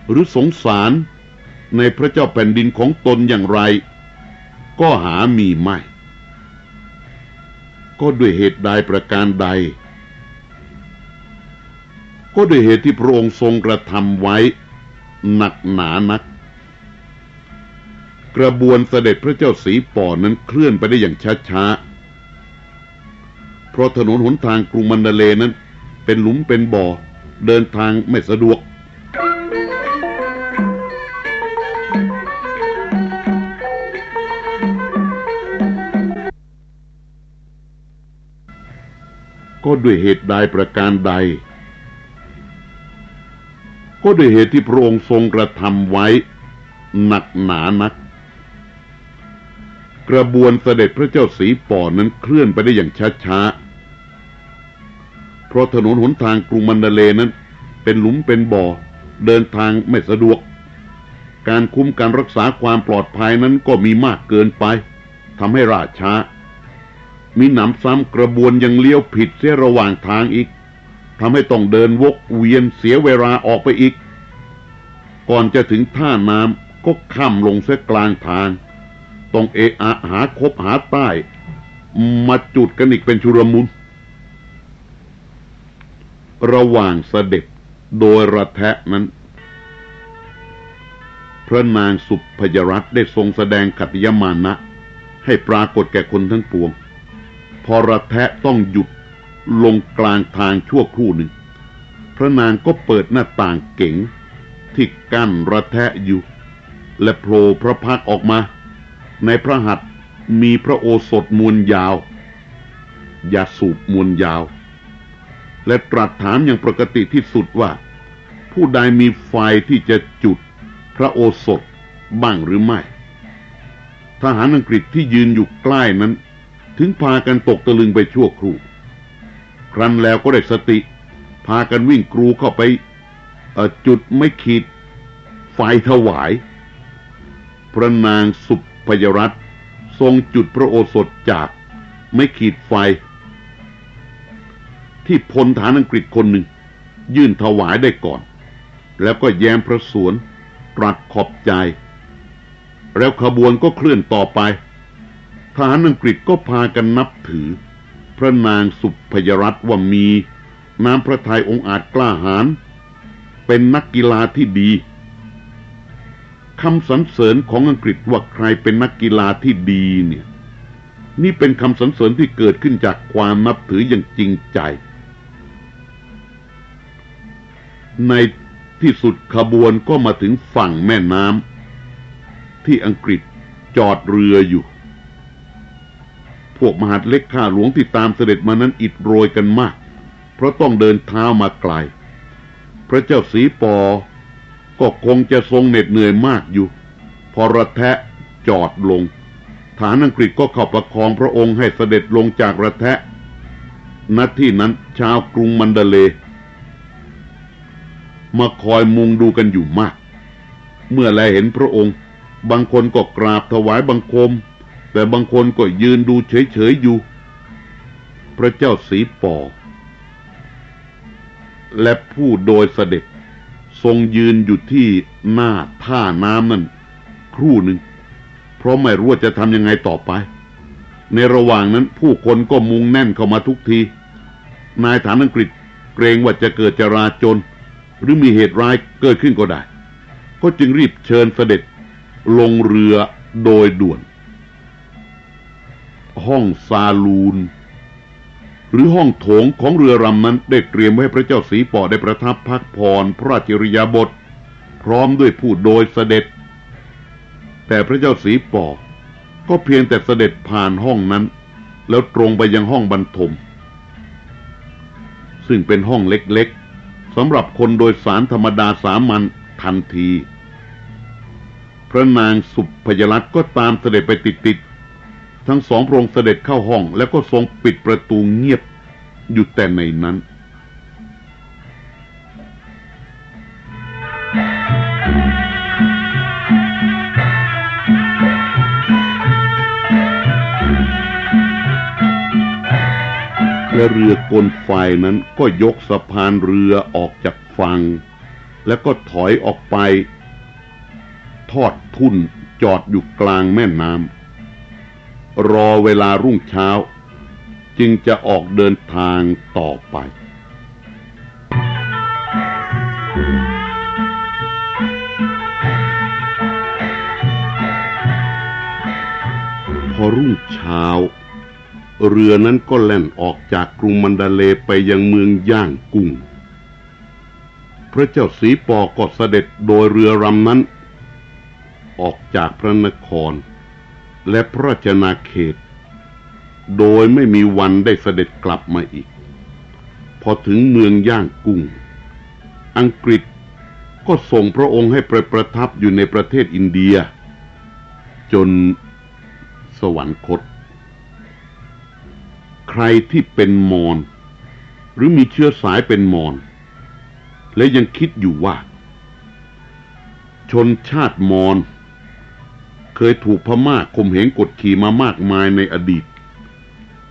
หรือสงสารในพระเจ้าแผ่นดินของตนอย่างไร ก็หามีไม่ ก็ด้วยเหตุใดประการใด ก็ด้วยเหตุที่พระองค์ทรงกระทำไว้หนักหนานัก กระบวนเสด็จพระเจ้าสีป่อนั้นเคลื่อนไปได้อย่างช้าๆ เพราะถนนหนทางกรุงมันเดเลนั้นเป็นหลุมเป็นบ่อเดินทางไม่สะดวก ก็ด้วยเหตุใดประการใด ก็ด้วยเหตุที่พระองค์ทรงกระทำไว้หนักหนานัก กระบวนเสด็จพระเจ้าสีป่อนั้นเคลื่อนไปได้อย่างช้าๆ เพราะถนนหนทางกรุงมันเดเลนั้น เป็นหลุมเป็นบ่อ เดินทางไม่สะดวก การคุ้มการรักษาความปลอดภัยนั้นก็มีมากเกินไปทำให้ราช้า มีหนำซ้ำกระบวนยังเลี้ยวผิดเสียระหว่างทางอีกทำให้ต้องเดินวกเวียนเสียเวลาออกไปอีก ก่อนจะถึงท่าน้ำก็ข้ามลงเสียกลางทาง ต้องเอะอะหาคบหาใต้ มาจุดกันอีกเป็นชุรมุน ระหว่างเสด็จโดยระแทะนั้น พระนางสุพยรัตได้ทรงแสดงขัตยมานะ ให้ปรากฏแก่คนทั้งปวง พอระแทะต้องหยุดลงกลางทางชั่วครู่หนึ่ง พระนางก็เปิดหน้าต่างเก๋งที่กั้นระแทะอยู่ และโผล่พระพักออกมา ในพระหัตถ์มีพระโอสถมวลยาว ยาสูบมวลยาว และตรัสถามอย่างปกติที่สุดว่า ผู้ใดมีไฟที่จะจุดพระโอสถบ้างหรือไม่ ทหารอังกฤษที่ยืนอยู่ใกล้นั้น ถึงพากันตกตะลึงไปชั่วครู่ ครั้นแล้วก็ได้สติ พากันวิ่งกรูเข้าไปจุดไม่ขีด ไฟถวาย พระนางสุพยรัตทรงจุดพระโอสถจากไม่ขีดไฟ ที่พลฐานอังกฤษคนหนึ่ง ยื่นถวายได้ก่อน แล้วก็แย้มพระสวนตรัสขอบใจ แล้วขบวนก็เคลื่อนต่อไป ทหารอังกฤษก็พากันนับถือ พระนางสุพยรัตน์ว่ามี น้ำพระทัยองค์อาจกล้าหาญเป็นนักกีฬาที่ดีคำสรรเสริญของอังกฤษว่าใครเป็นนักกีฬาที่ดีเนี่ย นี่เป็นคำสรรเสริญที่เกิดขึ้นจากความนับถืออย่างจริงใจ ในที่สุดขบวนก็มาถึงฝั่งแม่น้ำที่อังกฤษจอดเรืออยู่ พวกมหาดเล็กข้าหลวงที่ตามเสด็จมานั้นอิดโรยกันมาก เพราะต้องเดินเท้ามาไกล พระเจ้าสีปอ ก็คงจะทรงเหน็ดเหนื่อยมากอยู่ พอระแทะจอดลง ฐานอังกฤษก็เข้าประคองพระองค์ให้เสด็จลงจากระแทะณที่นั้นชาวกรุงมันเดเล มาคอยมุงดูกันอยู่มาก เมื่อแลเห็นพระองค์ บางคนก็กราบถวายบังคม แต่บางคนก็ยืนดูเฉยๆอยู่ พระเจ้าสีปอ และผู้โดยเสด็จทรงยืนอยู่ที่หน้าท่าน้ำนั่นครู่หนึ่ง เพราะไม่รู้ว่าจะทำยังไงต่อไป ในระหว่างนั้นผู้คนก็มุงแน่นเข้ามาทุกที นายฐานอังกฤษเกรงว่าจะเกิดจราจน หรือมีเหตุร้ายเกิดขึ้นก็ได้ ก็จึงรีบเชิญเสด็จลงเรือโดยด่วน ห้องซาลูน หรือห้องโถงของเรือลำนั้นได้เตรียมไว้ให้พระเจ้าสีปอได้ประทับพักผ่อนพระราชริยาบถพร้อมด้วยผู้โดยเสด็จ แต่พระเจ้าสีปอก็เพียงแต่เสด็จผ่านห้องนั้น แล้วตรงไปยังห้องบรรทม ซึ่งเป็นห้องเล็กๆสำหรับคนโดยสารธรรมดาสามัญทันที พระนางสุพยรัตน์ก็ตามเสด็จไปติดๆ ทั้งสองพระองค์เสด็จเข้าห้อง แล้วก็ทรงปิดประตูเงียบอยู่แต่ในนั้นและเรือกลไฟนั้นก็ยกสะพานเรือออกจากฝั่งแล้วก็ถอยออกไป ทอดทุ่นจอดอยู่กลางแม่น้ำ รอเวลารุ่งเช้า จึงจะออกเดินทางต่อไปพอรุ่งเช้า เรือนั้นก็แล่นออกจากกรุงมันดาเลไปยังเมืองย่างกุ้ง พระเจ้าสีปอก็เสด็จโดยเรือรำนั้น ออกจากพระนคร และพระราชนาเขต โดยไม่มีวันได้เสด็จกลับมาอีก พอถึงเมืองย่างกุ้ง อังกฤษก็ส่งพระองค์ให้ไปประทับอยู่ในประเทศอินเดีย จนสวรรคต ใครที่เป็นมอญหรือมีเชื้อสายเป็นมอญและยังคิดอยู่ว่า ชนชาติมอญ เคยถูกพม่าข่มเหงกดขี่มามากมายในอดีต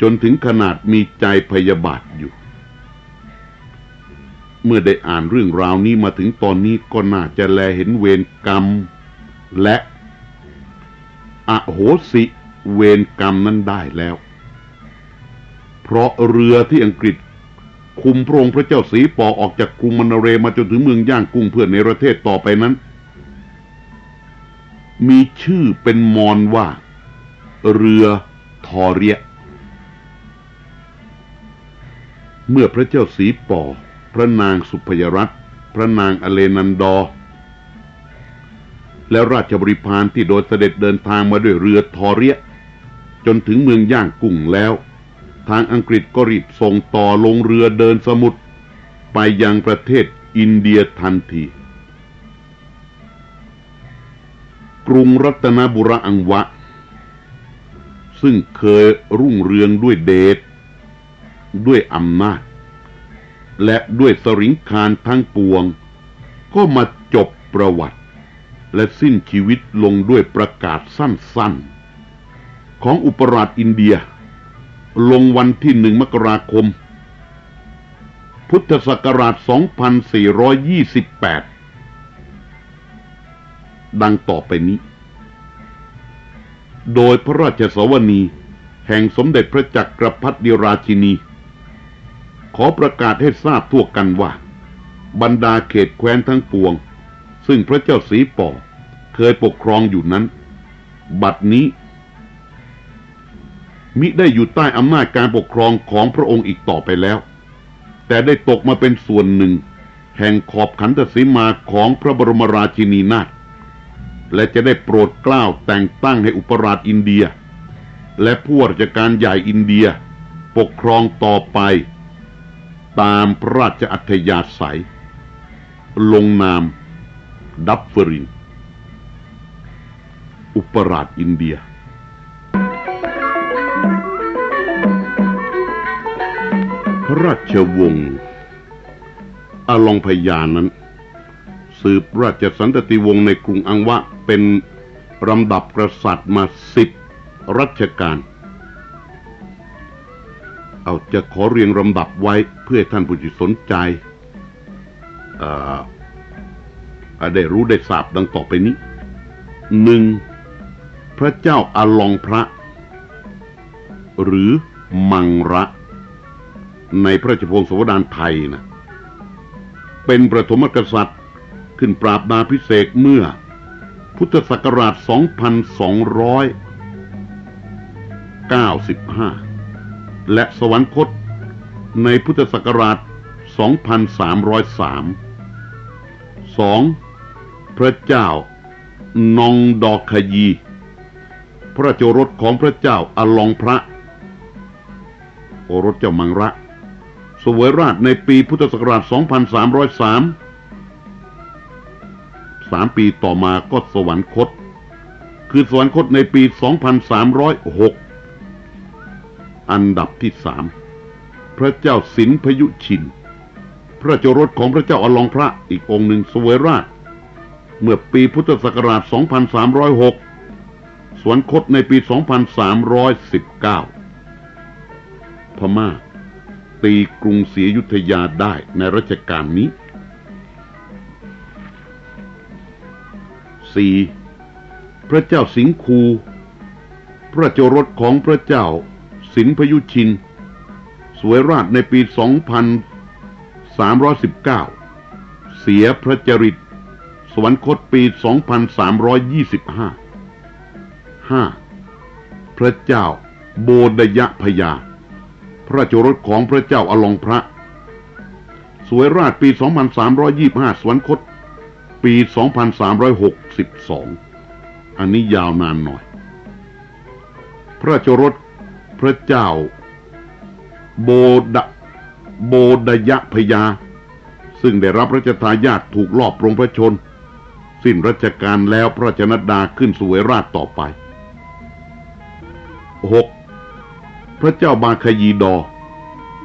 จนถึงขนาดมีใจพยาบาทอยู่ เมื่อได้อ่านเรื่องราวนี้มาถึงตอนนี้ก็น่าจะแลเห็นเวรกรรมและอโหสิเวรกรรมนั้นได้แล้ว เพราะเรือที่อังกฤษคุมพระองค์พระเจ้าสีปอออกจากกรุงมันเรมาจนถึงเมืองย่างกุ้งเพื่อในประเทศต่อไปนั้น มีชื่อเป็นมอนว่า เรือทอเรีย เมื่อพระเจ้าสีปอ พระนางสุพยรัตน์พระนางอเลนันดอ และราชบริพารที่โดยเสด็จเดินทางมาด้วยเรือทอเรีย จนถึงเมืองย่างกุ้งแล้ว ทางอังกฤษก็รีบส่งต่อลงเรือเดินสมุทรไปยังประเทศอินเดียทันที กรุงรัตนบุรีอังวะ ซึ่งเคยรุ่งเรืองด้วยเดชด้วยอำนาจ และด้วยสริงคารทั้งปวง ก็มาจบประวัติ และสิ้นชีวิตลงด้วยประกาศสั้นๆ ของอุปราชอินเดีย ลงวันที่หนึ่งมกราคม พุทธศักราช 2428 ดังต่อไปนี้ โดยพระราชสวนีแห่งสมเด็จพระจักรพรรดิราชินี ขอประกาศให้ทราบทั่วกันว่า บรรดาเขตแคว้นทั้งปวง ซึ่งพระเจ้าสีป่อเคยปกครองอยู่นั้น บัดนี้ มิได้อยู่ใต้อำนาจการปกครองของพระองค์อีกต่อไปแล้ว แต่ได้ตกมาเป็นส่วนหนึ่ง แห่งขอบขันธสีมาของพระบรมราชินีนาถ และจะได้โปรดเกล้าแต่งตั้งให้อุปราชอินเดีย และผู้ราชการใหญ่อินเดีย ปกครองต่อไป ตามพระราชอัธยาศัย ลงนาม ดับเฟริน อุปราชอินเดียพระราชวงศ์อลองพยานั้น สืบราชสันตติวงศ์ในกรุงอังวะ เป็นลำดับกษัตริย์มาสิบรัชกาล เอาจะขอเรียงลำดับไว้เพื่อท่านผู้ที่สนใจได้รู้ได้ทราบดังต่อไปนี้หนึ่งพระเจ้าอาลองพระ หรือมังระ ในพระราชพงศาวดารไทยนะเป็นประถมกษัตริย์ขึ้นปราบนาพิเศษเมื่อ พุทธศักราช 2295 และสวรรคตในพุทธศักราช 2303 2. พระเจ้านองดอกขยี พระเจ้ารถของพระเจ้าอลองพระ โอรสเจ้ามังระสวยราชในปีพุทธศักราช 2303 สามปีต่อมาก็สวรรคต คือสวรรคตในปี 2306 อันดับที่สามพระเจ้าสินพยุชิน พระเจ้ารถของพระเจ้าอลองพระอีกองค์หนึ่งสวยราช เมื่อปีพุทธศักราช 2306 สวรรคตในปี 2319 พม่าตีกรุงศรีอยุธยาได้ในรัชกาลนี้ 4. พระเจ้าสิงคู พระเจ้ารถของพระเจ้า สินพยุชิน สวยราชในปี 2319 เสียพระจริต สวรรคตปี 2325 5. พระเจ้าโบดยะพยา พระเจ้ารถของพระเจ้าอลองพระ สวยราชปี 2325 สวรรคต ปี 2362 อันนี้ยาวนานหน่อย พระเจ้ารถพระเจ้า โบดโบดยะพยา ซึ่งได้รับรัชทายาทถูกลอบปรงพระชน สิ้นรัชกาลแล้วพระชนดาขึ้นสวยราชต่อไป 6. พระเจ้าบาคยีดอ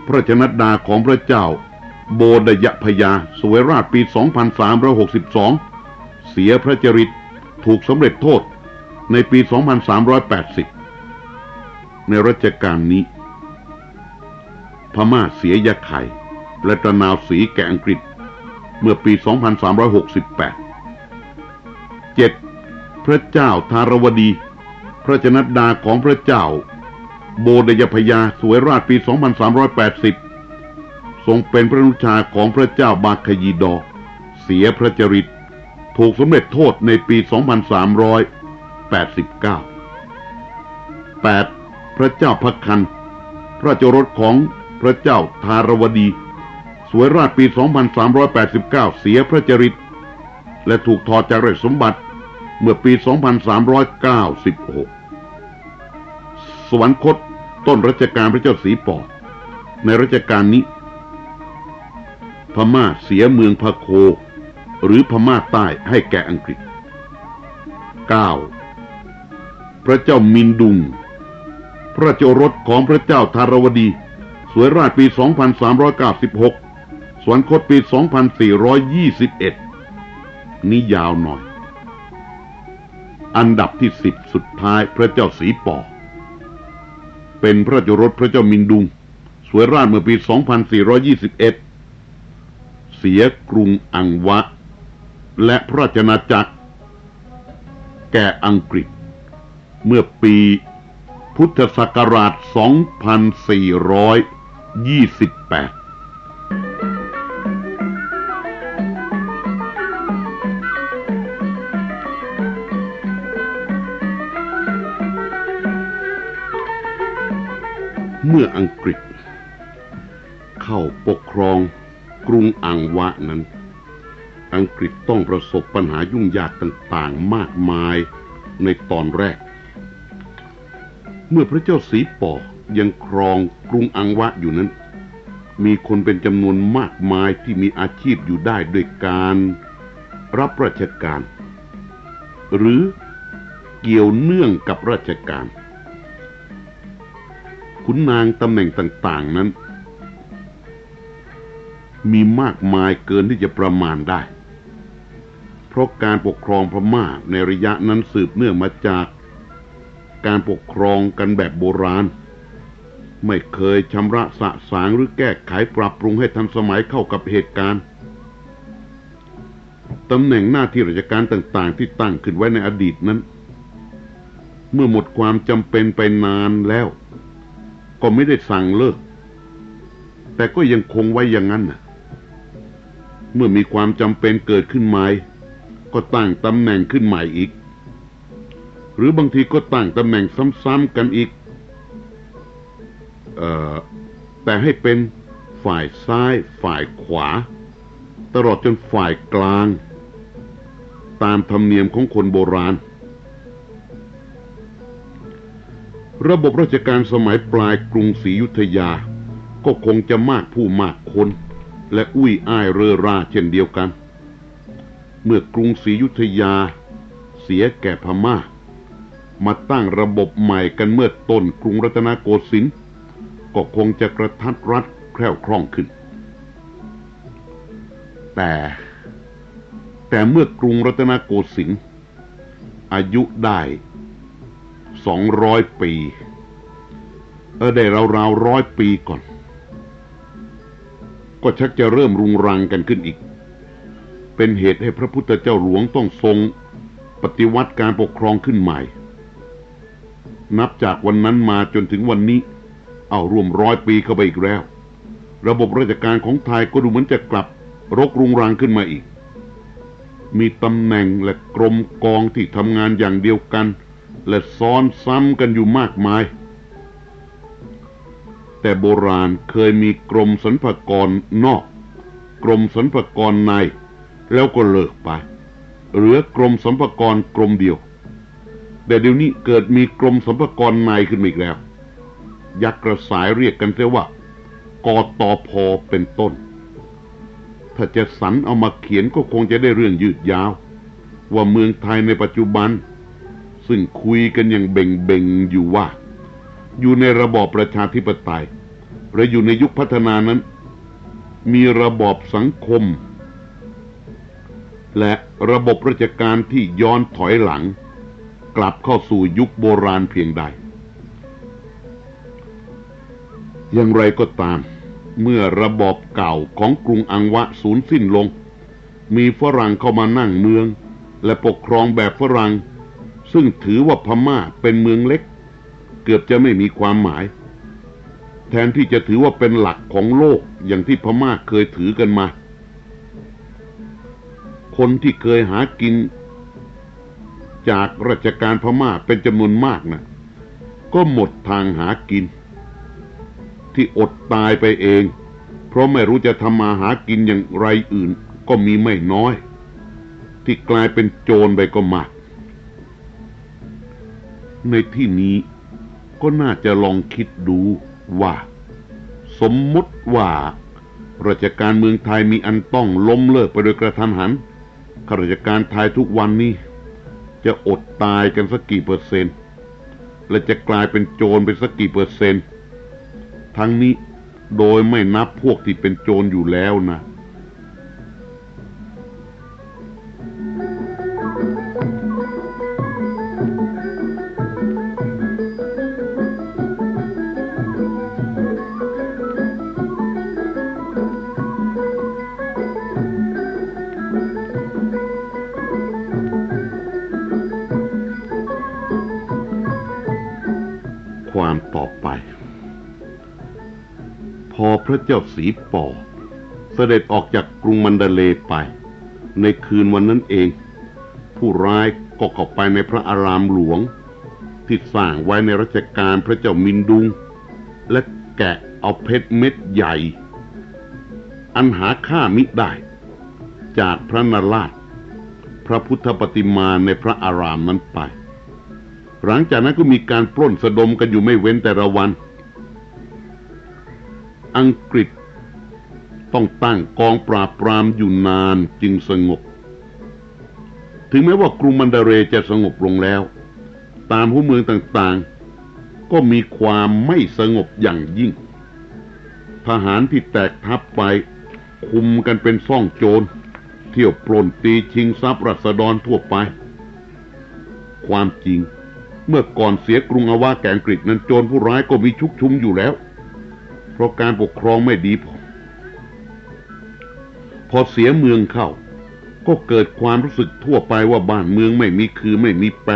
พระชนดาของพระเจ้า โบดยพยาสวยราชปี 2362 เสียพระจริตถูกสำเร็จโทษในปี 2380 ในรัชกาลนี้ พม่าเสียยาไข่และตะนาวสีแก่อังกฤษ เมื่อปี 2368 7. พระเจ้าทารวดี พระชนดาของพระเจ้า โบดยพยาสวยราชปี 2380 ทรงเป็นพระนุชาของพระเจ้าบาคยีดอ เสียพระจริต ถูกสำเร็จโทษในปี 2389 8. พระเจ้าพักคัน พระเจารถของพระเจ้าทารวดี สวยราชปี 2389 เสียพระจริต และถูกถอดจากราชสมบัติเมื่อปี 2396 สวรรคตต้นรัชกาลพระเจ้าสีปอในรัชกาลนี้ พม่าเสียเมืองพะโค หรือพม่าใต้ให้แก่อังกฤษ 9. พระเจ้ามินดุง พระเจ้ารถของพระเจ้าทารวดี สวยราชปี 2396 สวรรคตปี 2421 นี่ยาวหน่อย อันดับที่สิบสุดท้ายพระเจ้าสีปอ เป็นพระเจ้ารถพระเจ้ามินดุง สวยราชเมื่อปี 2421 เสียกรุงอังวะ และพระราชนาจักร แก่อังกฤษ เมื่อปีพุทธศักราช 2428เมื่ออังกฤษ เข้าปกครอง กรุงอังวะนั้น อังกฤษต้องประสบปัญหายุ่งยากต่างๆมากมายในตอนแรก เมื่อพระเจ้าสีปอยังครองกรุงอังวะอยู่นั้น มีคนเป็นจำนวนมากมายที่มีอาชีพอยู่ได้ด้วยการรับราชการ หรือเกี่ยวเนื่องกับราชการ ขุนนางตำแหน่งต่างๆนั้น มีมากมายเกินที่จะประมาณได้ เพราะการปกครองพม่าในระยะนั้นสืบเนื่องมาจากการปกครองกันแบบโบราณ ไม่เคยชำระสะสางหรือแก้ไขปรับปรุงให้ทันสมัยเข้ากับเหตุการณ์ตำแหน่งหน้าที่ราชการต่างๆ ที่ตั้งขึ้นไว้ในอดีตนั้น เมื่อหมดความจำเป็นไปนานแล้ว ก็ไม่ได้สั่งเลิก แต่ก็ยังคงไว้อย่างนั้นน่ะ เมื่อมีความจำเป็นเกิดขึ้นใหม่ก็ตั้งตำแหน่งขึ้นใหม่อีก หรือบางทีก็ตั้งตำแหน่งซ้ำๆกันอีกออแต่ให้เป็นฝ่ายซ้ายฝ่ายขวา ตลอดจนฝ่ายกลาง ตามธรรมเนียมของคนโบราณ ระบบราชการสมัยปลายกรุงศรีอยุธยา ก็คงจะมากผู้มากคน และอุ้ยอ้ายเรอราเช่นเดียวกัน เมื่อกรุงศรีอยุธยา เสียแก่พม่า มาตั้งระบบใหม่กันเมื่อต้นกรุงรัตนโกสินทร์ก็คงจะกระทัดรัดแคล่วคล่องขึ้น แต่แต่เมื่อกรุงรัตนโกสินทร์อายุได้สองร้อยปี เออได้ราวๆร้อยปีก่อน ก็ชักจะเริ่มรุงรังกันขึ้นอีก เป็นเหตุให้พระพุทธเจ้าหลวงต้องทรง ปฏิวัติการปกครองขึ้นใหม่ นับจากวันนั้นมาจนถึงวันนี้ เอารวมร้อยปีเข้าไปอีกแล้ว ระบบราชการของไทยก็ดูเหมือนจะกลับรกรุงรังขึ้นมาอีก มีตำแหน่งและกรมกองที่ทำงานอย่างเดียวกัน และซ้อนซ้ำกันอยู่มากมาย แต่โบราณเคยมีกรมสรรพากรนอก กรมสรรพากรใน แล้วก็เลิกไปเหลือกรมสัมภากรกรมเดียว แต่เดี๋ยวนี้เกิดมีกรมสัมภากรในขึ้นมาอีกแล้ว ยักษ์กระสายเรียกกันเสียว่ากอตอพอเป็นต้น ถ้าจะสรรเอามาเขียนก็คงจะได้เรื่องยืดยาว ว่าเมืองไทยในปัจจุบัน ซึ่งคุยกันอย่างเบ่งเบ่งอยู่ว่า อยู่ในระบอบประชาธิปไตยหรืออยู่ในยุคพัฒนานั้น มีระบอบสังคม และระบบราชการที่ย้อนถอยหลัง กลับเข้าสู่ยุคโบราณเพียงใด อย่างไรก็ตาม เมื่อระบอบเก่าของกรุงอังวะสูญสิ้นลง มีฝรั่งเข้ามานั่งเมือง และปกครองแบบฝรั่งซึ่งถือว่าพม่าเป็นเมืองเล็ก กือบจะไม่มีความหมาย แทนที่จะถือว่าเป็นหลักของโลกอย่างที่พม่าเคยถือกันมา คนที่เคยหากิน จากราชการพม่าเป็นจำนวนมากนะก็หมดทางหากิน ที่อดตายไปเอง เพราะไม่รู้จะทำมาหากินอย่างไรอื่นก็มีไม่น้อย ที่กลายเป็นโจรไปก็มากในที่นี้ ก็น่าจะลองคิดดูว่า สมมติว่าราชการเมืองไทยมีอันต้องล้มเลิกไปโดยกระทันหันข้าราชการไทยทุกวันนี้ จะอดตายกันสักกี่เปอร์เซนต์ และจะกลายเป็นโจรเป็นสักกี่เปอร์เซนต์ ทั้งนี้โดยไม่นับพวกที่เป็นโจรอยู่แล้วนะ ระเจ้าสีปอเสด็จออกจากกรุงมันดาเลไป ในคืนวันนั้นเอง ผู้ร้ายก็เข้าไปในพระอารามหลวง ที่สร้างไว้ในรัชกาลพระเจ้ามินดุง และแกะเอาเพชรเม็ดใหญ่ อันหาค่ามิได้ จากพระนราช พระพุทธปฏิมาในพระอารามนั้นไป หลังจากนั้นก็มีการปล้นสะดมกันอยู่ไม่เว้นแต่ละวัน อังกฤษ ต้องตั้งกองปราบปรามอยู่นานจึงสงบ ถึงแม้ว่ากรุงมันดาเรจะสงบลงแล้ว ตามหัวเมืองต่างๆ ก็มีความไม่สงบอย่างยิ่ง ทหารที่แตกทัพไป คุมกันเป็นซ่องโจร เที่ยวปล้นตีชิงทรัพย์รัษฎรทั่วไป ความจริงเมื่อก่อนเสียกรุงอาวาแกงกฤษนั้นโจรผู้ร้ายก็มีชุกชุมอยู่แล้ว ราะการปกครองไม่ดีพอ พอเสียเมืองเข้า ก็เกิดความรู้สึกทั่วไปว่าบ้านเมืองไม่มีคือไม่มีแปร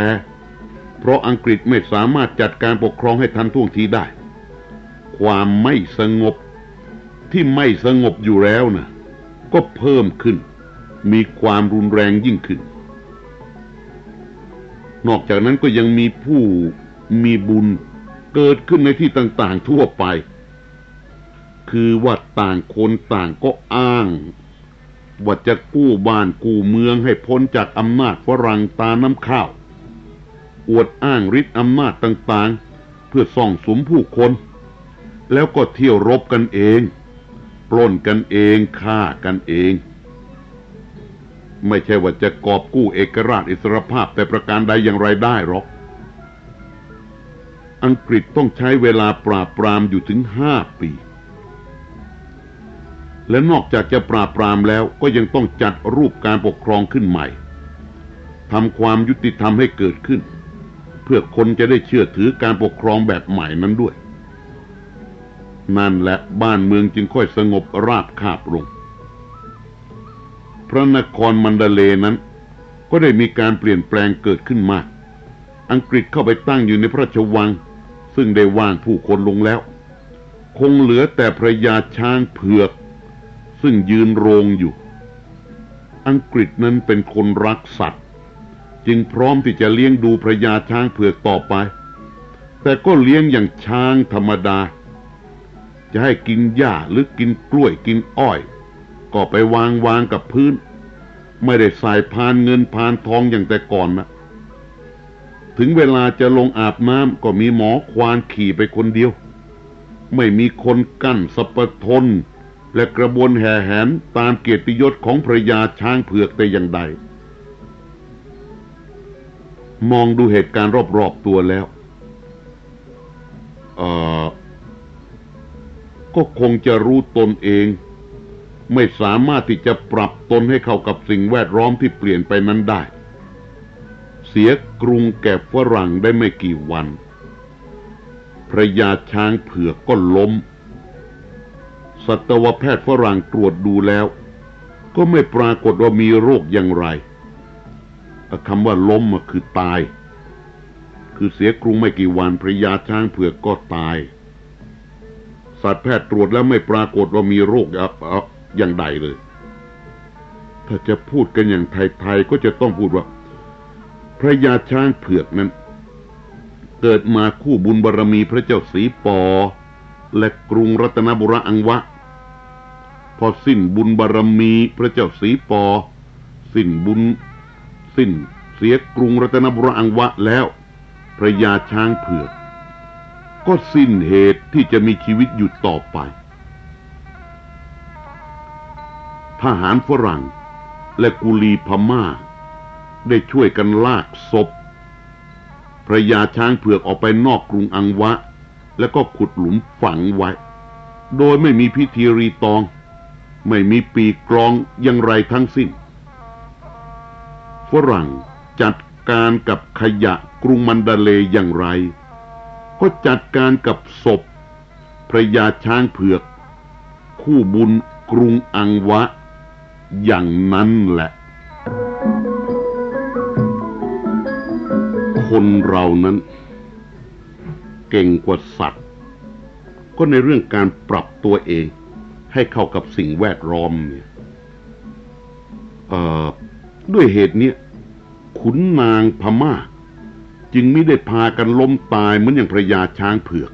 เพราะอังกฤษไม่สามารถจัดการปกครองให้ทันท่วงทีได้ ความไม่สงบที่ไม่สงบอยู่แล้วนะก็เพิ่มขึ้น มีความรุนแรงยิ่งขึ้น นอกจากนั้นก็ยังมีผู้มีบุญเกิดขึ้นในที่ต่างๆทั่วไป คือว่าต่างคนต่างก็อ้างว่าจะกู้บ้านกู้เมืองให้พ้นจากอำนาจฝรั่งตาน้ำข้าว อวดอ้างฤทธิ์อำนาจต่างๆ เพื่อส่องสมผู้คน แล้วก็เที่ยวรบกันเอง ปล้นกันเองฆ่ากันเอง ไม่ใช่ว่าจะกอบกู้เอกราชอิสรภาพแต่ประการใดอย่างไรได้หรอก อังกฤษต้องใช้เวลาปราบปรามอยู่ถึงห้าปี และนอกจากจะปราบปรามแล้วก็ยังต้องจัดรูปการปกครองขึ้นใหม่ทำความยุติธรรมให้เกิดขึ้น เพื่อคนจะได้เชื่อถือการปกครองแบบใหม่นั้นด้วย นั่นแหละบ้านเมืองจึงค่อยสงบราบคาบลง พระนครมันดาเลนั้น ก็ได้มีการเปลี่ยนแปลงเกิดขึ้นมาก อังกฤษเข้าไปตั้งอยู่ในพระราชวัง ซึ่งได้ว่างผู้คนลงแล้ว คงเหลือแต่พระยาช้างเผือก ซึ่งยืนโรงอยู่ อังกฤษนั้นเป็นคนรักสัตว์ จึงพร้อมที่จะเลี้ยงดูพระยาช้างเผือกต่อไป แต่ก็เลี้ยงอย่างช้างธรรมดา จะให้กินหญ้าหรือกินกล้วยกินอ้อย ก็ไปวางวางกับพื้น ไม่ได้ใส่พานเงินพานทองอย่างแต่ก่อนนะถึงเวลาจะลงอาบน้ำก็มีหมอควานขี่ไปคนเดียว ไม่มีคนกั้นสัปทน และกระบวนแห่แหนตามเกียรติยศของพระยาช้างเผือกแต่อย่างใด มองดูเหตุการณ์รอบๆตัวแล้วเออก็คงจะรู้ตนเอง ไม่สามารถที่จะปรับตนให้เข้ากับสิ่งแวดล้อมที่เปลี่ยนไปนั้นได้ เสียกรุงแก่ฝรั่งได้ไม่กี่วันพระยาช้างเผือกก็ล้ม สัตวแพทย์ฝรั่งตรวจดูแล้ว ก็ไม่ปรากฏว่ามีโรคอย่างไรคำว่าล้มคือตาย คือเสียกรุงไม่กี่วันพระยาช้างเผือกก็ตาย สัตวแพทย์ตรวจแล้วไม่ปรากฏว่ามีโรคอย่างใดเลย ถ้าจะพูดกันอย่างไทยๆก็จะต้องพูดว่า พระยาช้างเผือกนั้น เกิดมาคู่บุญบารรมีพระเจ้าสีปอและกรุงรัตนบุรีอังวะ พอสิ้นบุญบารรมีพระเจ้าสีปอ สิ้นบุญ สิ้นเสียกรุงรัตนบุรีอังวะแล้ว พระยาช้างเผือก ก็สิ้นเหตุที่จะมีชีวิตอยู่ต่อไป ทหารฝรั่งและกุลีพม่า ได้ช่วยกันลากศพ พระยาช้างเผือกออกไปนอกกรุงอังวะ แล้วก็ขุดหลุมฝังไว้ โดยไม่มีพิธีรีตอง ไม่มีปีกรองอย่างไรทั้งสิ้น ฝรั่งจัดการกับขยะกรุงมันดาเลอย่างไร ก็จัดการกับศพ พระยาช้างเผือก คู่บุญกรุงอังวะ อย่างนั้นแหละ คนเรานั้น เก่งกว่าสัตว์ ก็ในเรื่องการปรับตัวเอง ให้เข้ากับสิ่งแวดล้อมเนี่ยด้วยเหตุนี้ขุนนางพม่า จึงไม่ได้พากันล้มตายเหมือนอย่างพระยาช้างเผือก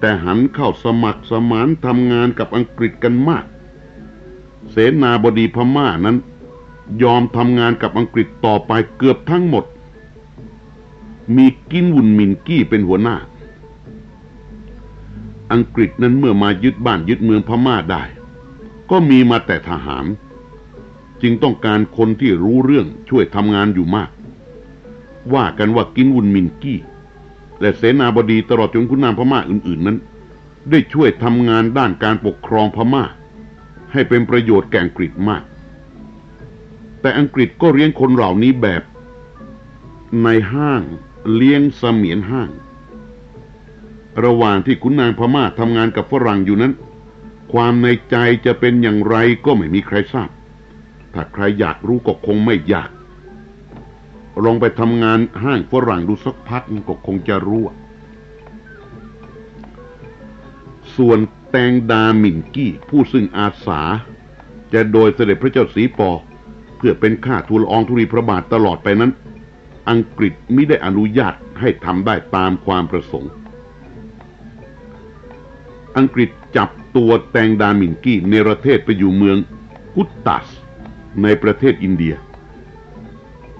แต่หันเข้าสมัครสมานทำงานกับอังกฤษกันมาก เสนาบดีพม่านั้น ยอมทำงานกับอังกฤษต่อไปเกือบทั้งหมด มีกินวุนมินกี้เป็นหัวหน้า อังกฤษนั้นเมื่อมายึดบ้านยึดเมืองพม่าได้ ก็มีมาแต่ทหาร จึงต้องการคนที่รู้เรื่องช่วยทำงานอยู่มาก ว่ากันว่ากินวุนมินกี้ และเสนาบดีตลอดจนคุณนางพม่าอื่น ๆนั้น ได้ช่วยทำงานด้านการปกครองพม่า ให้เป็นประโยชน์แก่อังกฤษมาก แต่อังกฤษก็เลี้ยงคนเหล่านี้แบบ ในห้างเลี้ยงเสมียนห้าง ระหว่างที่ขุนนางพม่าทำงานกับฝรั่งอยู่นั้น ความในใจจะเป็นอย่างไรก็ไม่มีใครทราบ ถ้าใครอยากรู้ก็คงไม่อยาก ลองไปทำงานห้างฝรั่งดูสักพักก็คงจะรู้ ส่วนแตงดาหมินกี้ผู้ซึ่งอาสา จะโดยเสด็จพระเจ้าสีปอ เพื่อเป็นข้าทูลอองธุรีพระบาทตลอดไปนั้น อังกฤษไม่ได้อนุญาตให้ทำได้ตามความประสงค์ อังกฤษจับตัวแตงดามินกี้เนประเทศไปอยู่เมืองกุตตัส ในประเทศอินเดีย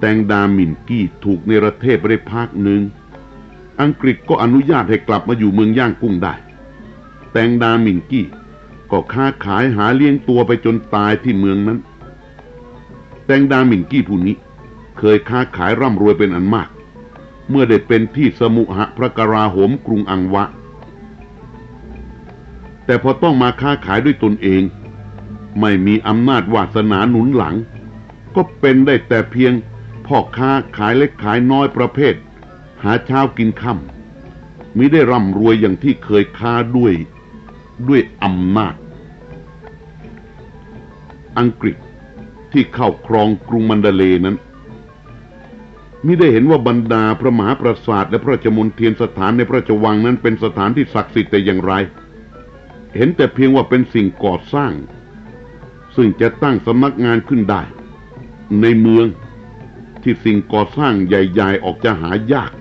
แตงดามินกี้ถูกเนประเทศไปได้พักหนึ่ง อังกฤษก็อนุญาตให้กลับมาอยู่เมืองย่างกุ้งได้ แตงดามินกี้ก็ค้าขายหาเลี้ยงตัวไปจนตายที่เมืองนั้น แตงดามินกี้ผู้นี้เคยค้าขายร่ำรวยเป็นอันมาก เมื่อได้เป็นที่สมุหะพระกราโหมกรุงอังวะ แต่พอต้องมาค้าขายด้วยตนเอง ไม่มีอำนาจวาสนาหนุนหลัง ก็เป็นได้แต่เพียงพ่อค้าขายเล็กขายน้อยประเภท หาเช้ากินค่ำมิได้ร่ำรวยอย่างที่เคยค้าด้วยด้วยอำนาจ อังกฤษที่เข้าครองกรุงมันดาเลนั้นมิได้เห็นว่าบรรดาพระมหาปราสาทและพระราชมณฑียนสถานในพระราชวังนั้นเป็นสถานที่ศักดิ์สิทธิ์แต่อย่างไร เห็นแต่เพียงว่าเป็นสิ่งก่อสร้าง ซึ่งจะตั้งสำนักงานขึ้นได้ ในเมืองที่สิ่งก่อสร้างใหญ่ๆออกจะหายาก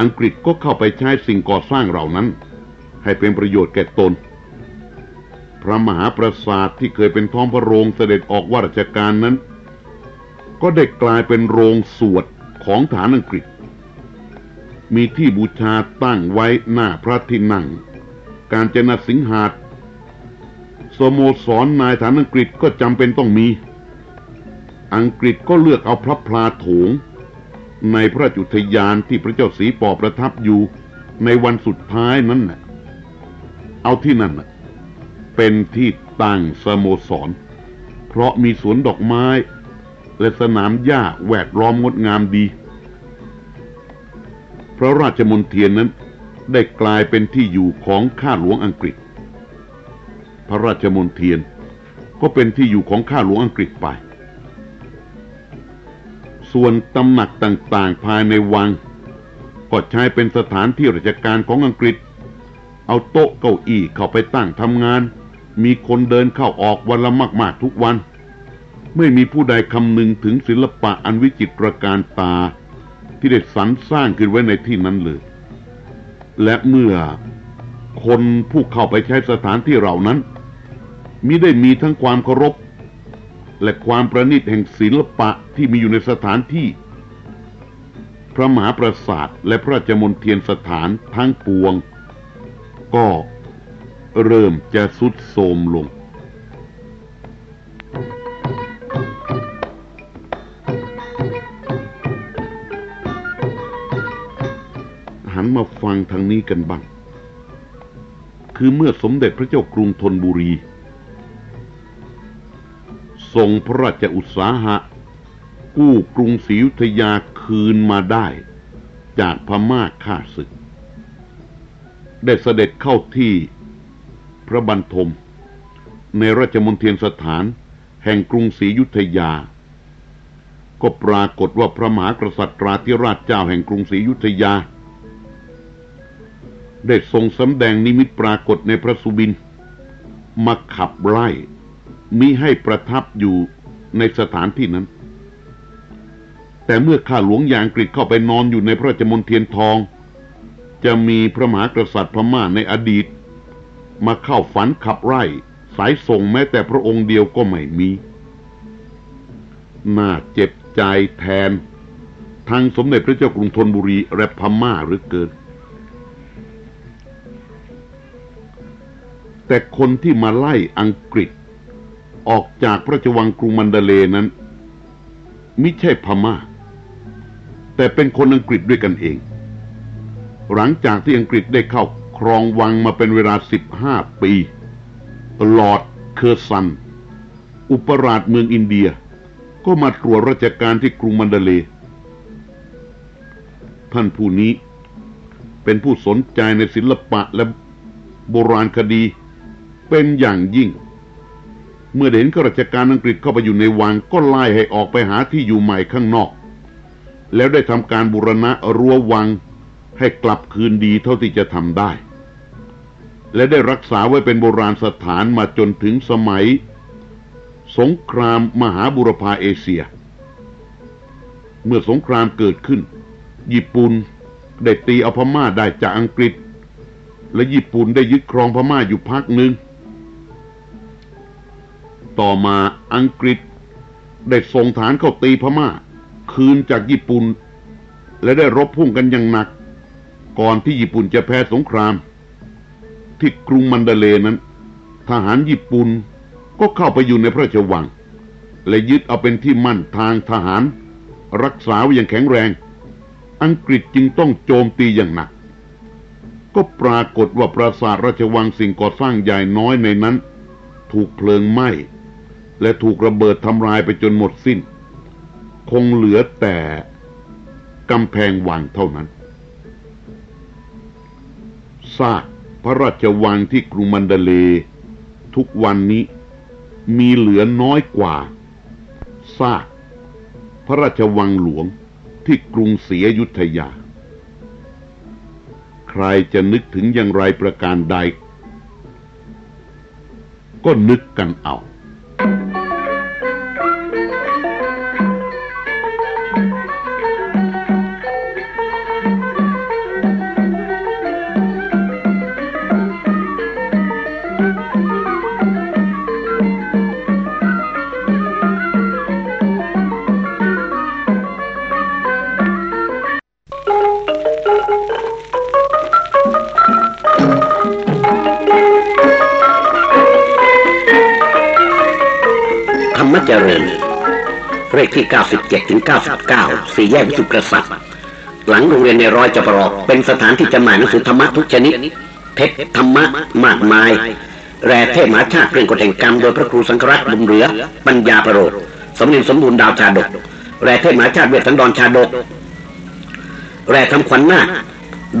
อังกฤษก็เข้าไปใช้สิ่งก่อสร้างเหล่านั้น ให้เป็นประโยชน์แก่ตน พระมหาปราสาทที่เคยเป็นท้องพระโรงเสด็จออกว่าราชการนั้น ก็ได้กลายเป็นโรงสวดของฐานอังกฤษมีที่บูชาตั้งไว้หน้าพระที่นั่ง การจนสิงหาดสโมสรนายฐานอังกฤษก็จำเป็นต้องมี อังกฤษก็เลือกเอาพระพลาโถง ในพระจุทยานที่พระเจ้าสีปอประทับอยู่ในวันสุดท้ายนั้นน่ะเอาที่นั่นนะเป็นที่ตั้งสโมสร เพราะมีสวนดอกไม้ และสนามหญ้าแวดล้อมงดงามดี พระราชมนเทียนนั้น ได้กลายเป็นที่อยู่ของข้าหลวงอังกฤษ พระราชมนเทียนก็เป็นที่อยู่ของข้าหลวงอังกฤษไป ส่วนตำหนักต่างๆภายในวัง ก็ใช้เป็นสถานที่ราชการของอังกฤษ เอาโต๊ะเก้าอี้เข้าไปตั้งทำงาน มีคนเดินเข้าออกวันละมาก ๆ ทุกวัน ไม่มีผู้ใดคำนึงถึงศิลปะอันวิจิตรการตาที่ได้สรรสร้างขึ้นไว้ในที่นั้นเลย และเมื่อคนผู้เข้าไปใช้สถานที่เหล่านั้นมิได้มีทั้งความเคารพ และความประณีตแห่งศิลปะที่มีอยู่ในสถานที่ พระมหาปราสาทและพระราชมนเทียนสถานทั้งปวง ก็เริ่มจะสุดโทรมลง มาฟังทางนี้กันบ้าง คือเมื่อสมเด็จพระเจ้ากรุงธนบุรีทรงพระราชอุตสาหะ กู้กรุงศรีอยุธยาคืนมาได้ จากพม่าข้าศึก ได้เสด็จเข้าที่พระบรรทม ในราชมนเทียนสถานแห่งกรุงศรีอยุธยา ก็ปรากฏว่าพระมหากษัตริย์ธิราชเจ้าแห่งกรุงศรีอยุธยา ได้ทรงสำแดงนิมิตปรากฏในพระสุบิน มาขับไล่มิให้ประทับอยู่ในสถานที่นั้น แต่เมื่อข้าหลวงยางกฤษเข้าไปนอนอยู่ในพระราชมนเทียนทอง จะมีพระมหากษัตริย์พม่าในอดีต มาเข้าฝันขับไล่สายส่งแม้แต่พระองค์เดียวก็ไม่มี น่าเจ็บใจแทนทางสมเด็จพระเจ้ากรุงธนบุรีและพม่าหรือเกิน แต่คนที่มาไล่อังกฤษ ออกจากพระราชวังกรุงมันดาเลนั้นไม่ใช่พม่า แต่เป็นคนอังกฤษด้วยกันเอง หลังจากที่อังกฤษได้เข้าครองวังมาเป็นเวลา15ปีลอร์ดเคอร์ซัน อุปราชเมืองอินเดีย ก็มาตรวจราชการที่กรุงมันดาเล ท่านผู้นี้เป็นผู้สนใจในศิลปะและโบราณคดี เป็นอย่างยิ่ง เมื่อเห็นข้าราชการอังกฤษเข้าไปอยู่ในวังก็ไล่ให้ออกไปหาที่อยู่ใหม่ข้างนอก แล้วได้ทำการบูรณะรั้ววังให้กลับคืนดีเท่าที่จะทำได้ และได้รักษาไว้เป็นโบราณสถานมาจนถึงสมัย สงครามมหาบุรพาเอเชีย เมื่อสงครามเกิดขึ้น ญี่ปุ่นได้ตีเอาพม่าได้จากอังกฤษ และญี่ปุ่นได้ยึดครองพม่าอยู่พักหนึ่ง ต่อมาอังกฤษ ได้ส่งฐานเข้าตีพม่า คืนจากญี่ปุ่น และได้รบพุ่งกันอย่างหนัก ก่อนที่ญี่ปุ่นจะแพ้สงคราม ที่กรุงมันดาเลนั้น ทหารญี่ปุ่นก็เข้าไปอยู่ในพระราชวัง และยึดเอาเป็นที่มั่นทางทหาร รักษาไว้อย่างแข็งแรง อังกฤษจึงต้องโจมตีอย่างหนัก ก็ปรากฏว่าปราสาทราชวังสิ่งก่อสร้างใหญ่น้อยในนั้น ถูกเพลิงไหม้ และถูกระเบิดทำลายไปจนหมดสิ้น คงเหลือแต่กำแพงวังเท่านั้นซากพระราชวังที่กรุงมันเดเล ทุกวันนี้มีเหลือน้อยกว่าซากพระราชวังหลวงที่กรุงศรีอยุธยา ใครจะนึกถึงอย่างไรประการใด ก็นึกกันเอา 97ถึง99 สี่แยกวิสุทธิกษัตริย์ หลังโรงเรียนในร้อยจปรอเป็นสถานที่จำหน่ายหนังสือธรรมะทุกชนิด เพชรธรรมะมากมาย แร่เทพมหาชาติเรื่องกฎแห่งกรรมโดยพระครูสังฆรัตน์บุญเหลือ ปัญญาประโรดสมเด็จสมบูรณ์ดาวชาดก แร่เทพมหาชาติเวทสันดรชาดก แร่ทำขวัญนาค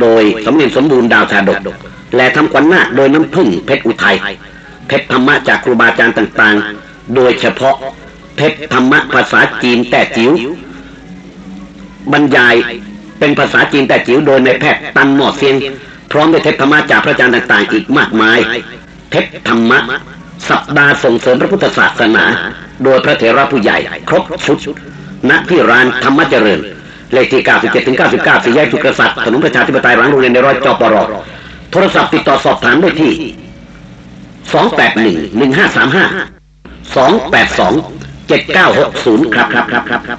โดยสมเด็จสมบูรณ์ดาวชาดก แร่ทำขวัญนาคโดยน้ำพึ่งเพชรอุทัยเพชรธรรมะจากครูบาอาจารย์ต่างๆ โดยเฉพาะ เพชรธรรมะภาษาจีนแต่จิ๋วบรรยายเป็นภาษาจีนแต่จิ๋วโดยในแพทย์ตันหมอดเซียง พร้อมด้วยเทพธรรมะจากพระอาจารย์ต่างๆ อีกมากมาย เทพธรรมะ สัปดาห์ส่งเสริมพระพุทธศาสนา โดยพระเถระผู้ใหญ่ ครบชุดณที่ร้านธรรมเจริญเลขที่ 97ถึง99สี่แยกจุกษัตริย์ถนนประชาธิปไตยหลังโรงเรียนในร้อยจอปรโทรศัพท์ติดต่อสอบถามได้ที่ 281 1535 282 7960 ครับครับครับครับครับ